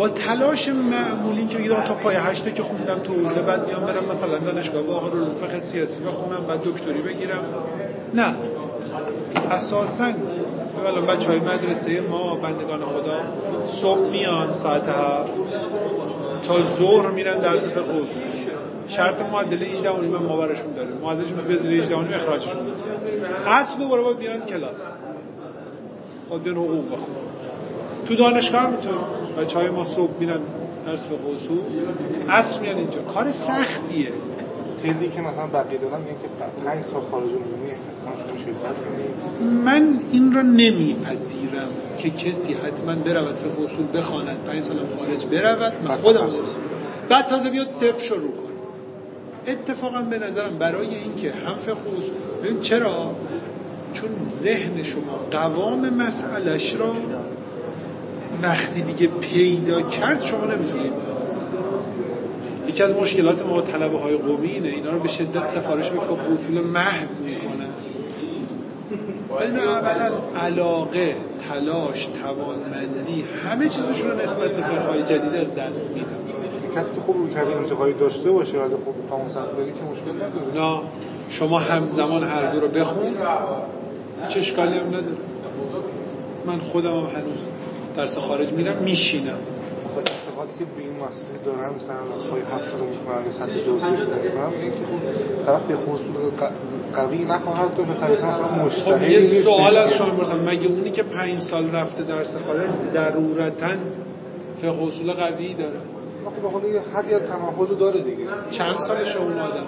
B: با تلاش معمولی که بگید تا پای هشته که خوندم تو حوزه بعد میام برم مثلا دانشگاه باقر علوم فقه سیاسی بخونم بعد دکتری بگیرم. نه. اساسا الان بچه های مدرسه ما بندگان خدا صبح میان ساعت هفت تا ظهر میرن درس فقه شرط معدل 18 و ما برشون داره. معدلش به زیر 18 و اخراجشون. اصل دوباره باید بیان کلاس. باید بیان حقوق بخون تو دانشگاه هم میتون بچه های ما صبح میرن درس فقه اصول اصل میان اینجا. کار سختیه.
D: تیزی که مثلا بقیه دارم میگن که 5 سال خارج عمومی
B: من این را نمیپذیرم که کسی حتما برود فقه اصول بخواند. پنج سالم خارج برود من خودم بعد تازه بیاد صفر شروع کنه. اتفاقا به نظرم برای اینکه هم فقه اصول چرا؟ چون ذهن شما قوام مسئلش را وقتی دیگه پیدا کرد شما نمی‌تونید. یکی از مشکلات ما طلبه های قومی اینه اینا رو به شدت سفارش به اصول محض می‌کنن این اولا علاقه تلاش توانمندی همه چیزشون رو نسبت به فقهای جدید از دست میدن.
D: کسی که خوب روی کرده انتقایی داشته باشه ولی خوب تا اون بری که مشکل نداره.
B: نه شما همزمان هر دو رو بخون چه اشکالی هم نداره. من خودم هم هنوز درس خارج میرم میشینم.
D: اعتقادی که به این مسئله دارن مثلا از پای حفظ رو می‌کنن یا سطح دوسیش می‌کنن این که خب طرف به خصوص قوی نخواهد داشت و طریقا اصلا مشتهی
B: خب یه سوال از شما برسم مگه اونی که پنج سال رفته درس خارج ضرورتا فقه اصول قوی داره؟
D: خب بخواد یه حدی از تمحض داره دیگه.
B: چند سالش اون آدم؟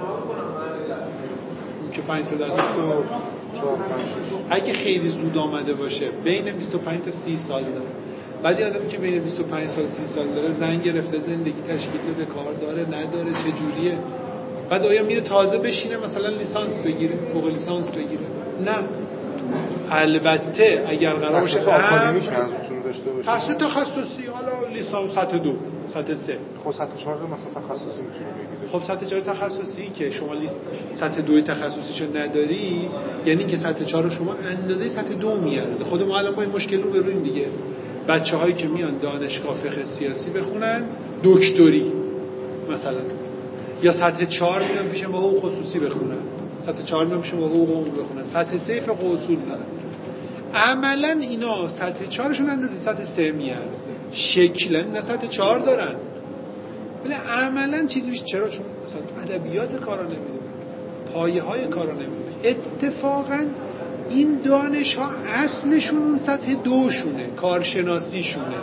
B: اون که پنج سال درس اگه خیلی زود آمده باشه بین 25 تا 30 سال داره. بعد یه آدمی که بین 25 سال 30 سال داره زن گرفته زندگی تشکیل بده کار داره نداره چه جوریه؟ بعد آیا میره تازه بشینه مثلا لیسانس بگیره فوق لیسانس بگیره؟ نه. البته اگر قرار باشه
D: هم
B: تحصیل تخصصی حالا لیسانس سطح دو سطح سه.
D: خب سطح چهار مثلا تخصصی می‌تونه
B: خب سطح چهار تخصصی که شما لیست سطح دو تخصصیشو نداری یعنی که سطح چهار شما اندازه سطح دو میارزه. خود ما الان با این مشکل رو برویم دیگه. بچه هایی که میان دانشگاه فقه سیاسی بخونن دکتری مثلا. یا سطح چهار میان پیش با حقوق خصوصی بخونن. سطح چهار میان پیش با حقوق عمومی بخونن. سطح سه فقه اصول دارن. عملا اینا سطح چهارشون اندازه سطح سه میارزه شکلا نه سطح چهار دارن. ولی عملا چیزی بیش چرا؟ چون مثلا ادبیات کارا نمیده پایه های کارا نمیده اتفاقا این دانش ها اصلشون سطح دوشونه کارشناسیشونه.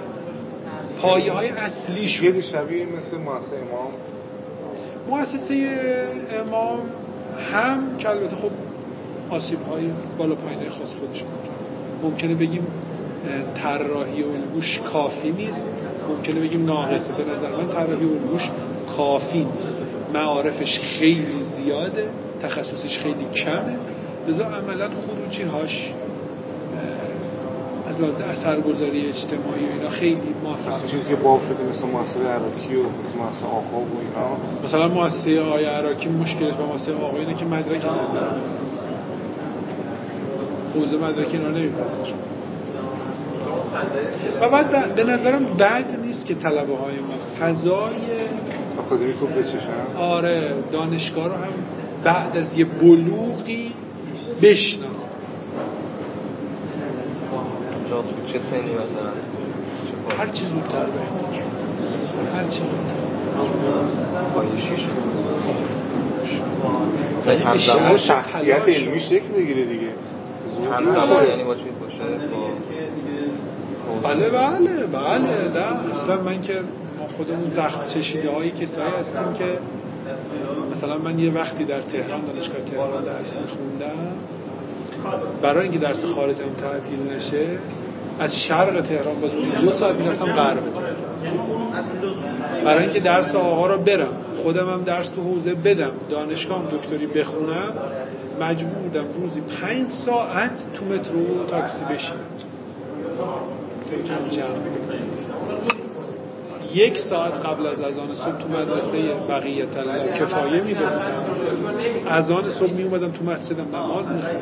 B: پایه های اصلیشون.
D: یه شبیه مثل مؤسسه امام.
B: مؤسسه امام هم که البته خب آسیب های بالا پایین خاص خودش ممکنه. بگیم طراحی الگوش کافی نیست. ممکنه بگیم ناقصه. به نظر من طراحی الگوش کافی نیست. معارفش خیلی زیاده تخصصش خیلی کمه. لذا عملا خروجی هاش از لحاظ اثرگذاری اجتماعی و اینا خیلی موفق
D: چیزی که باب شده مثل مؤسسه عراقی و مثل مؤسسه آقا و اینا.
B: مثلا مؤسسه آقای عراقی مشکلش با مؤسسه آقا اینه که مدرک اصلا نداره. حوزه مدرک اینا نمیپذیره و بعد به نظرم بد نیست که طلبه های ما فضای
D: اکادمیکو بچشن.
B: آره دانشگاه رو هم بعد از یه بلوغی بشناسن
E: چه سنی مثلا
B: هر چی زودتر. بهتر هر چی زودتر
D: همزمان شخصیت علمی شکل بگیره دیگه.
E: همزمان یعنی با چیز باشه با
B: بله بله بله نه اصلا من که ما خودمون زخم چشیده هایی کسایی هستیم که مثلا من یه وقتی در تهران دانشگاه تهران درس خوندم برای اینکه درس خارجم تعطیل نشه از شرق تهران با دو ساعت می‌رفتم غرب تهران. برای اینکه درس آقا رو برم خودم هم درس تو حوزه بدم دانشگاه هم دکتری بخونم مجبور بودم روزی پنج ساعت تو مترو تاکسی بشینم. یک ساعت قبل از اذان صبح تو مدرسه بقیه الله کفایه می‌گفتم اذان صبح می اومدم تو مسجدم نماز میخوندم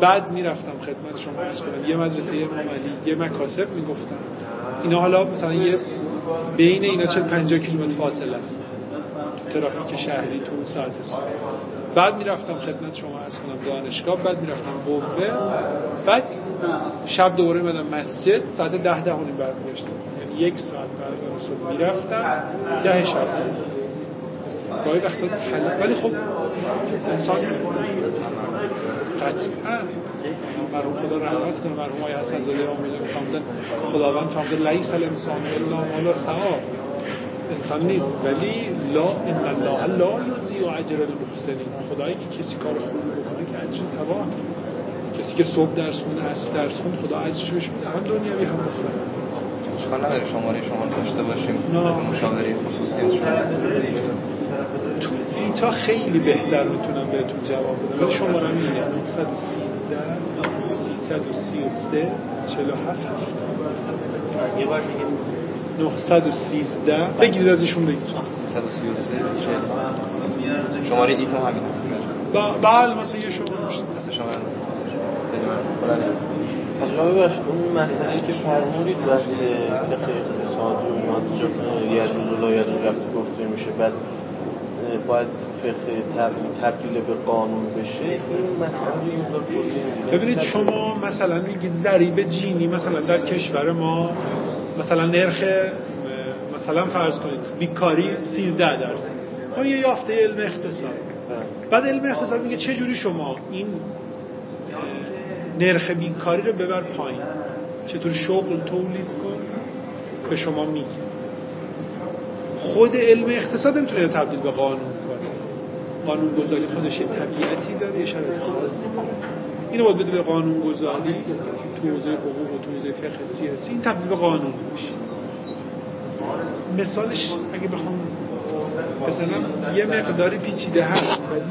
B: بعد می‌رفتم خدمت شما عرض کنم. یه مدرسه امام علی یه مکاسب می‌گفتم اینا حالا مثلا یه بین اینا 40 50 کیلومتر فاصله است. تو ترافیک شهری تو اون ساعت صبح. بعد می‌رفتم خدمت شما عرض کنم دانشگاه. بعد می‌رفتم قوه. بعد شب دوباره میمدم مسجد. ساعت ده ده اونی برمیگشتم یعنی یک ساعت از صبح می‌رفتم. ده شب گاهی وقتا طلب ولی خب انسان قطعا مرحوم خدا رحمت کنه مرحوم آقای حسن زاده آمینه فرمودن خداوند فرمودن لیس الانسان الا ما لا سعا انسان نیست. ولی لا ان الله لا یضیع اجر المحسنین. خدایی که کسی کار خوب بکنه که اجر تباه کسی که صبح درس خونه اصل درس خونه خدا اجرش میده. هم دنیوی هم اخروی
E: اشکال نداره شماره شما داشته باشیم مشاوره خصوصی
B: تو ایتا خیلی بهتر می‌تونم بهتون جواب بدم. ولی شماره اینه 913 333 47 70
C: یه بار دیگه
B: 913 بگیرید ازشون بگید
E: 333 شماره ایتا همین هست
B: بله مثلا یه شماره. میشه
E: مثلا شماره
F: جناب باش اون مسئله که فرمودید بحث فقه اقتصادی و اینا یجوز و لا یجوز وقتی گفته میشه بعد باید فقه تبدیل به قانون بشه این مسئله
B: ببینید شما مثلا میگید ضریب جینی مثلا در کشور ما مثلا نرخ مثلا فرض کنید بیکاری 13 درصد. خب یه یافته علم اقتصاد. بعد علم اقتصاد میگه چه جوری شما این نرخ بیکاری رو ببر پایین. چطور شغل تولید کن؟ به شما میگه. خود علم اقتصاد نمی‌تونه تبدیل به قانون کنه. قانون گذاری خودش یه طبیعتی داره یه شرایط خاصی داره. اینو باید به قانون گذاری تو حوزه حقوق و تو حوزه فقه سیاسی این تبدیل به قانون میشه. مثالش اگه بخوام بزنم یه مقداری پیچیده هست ولی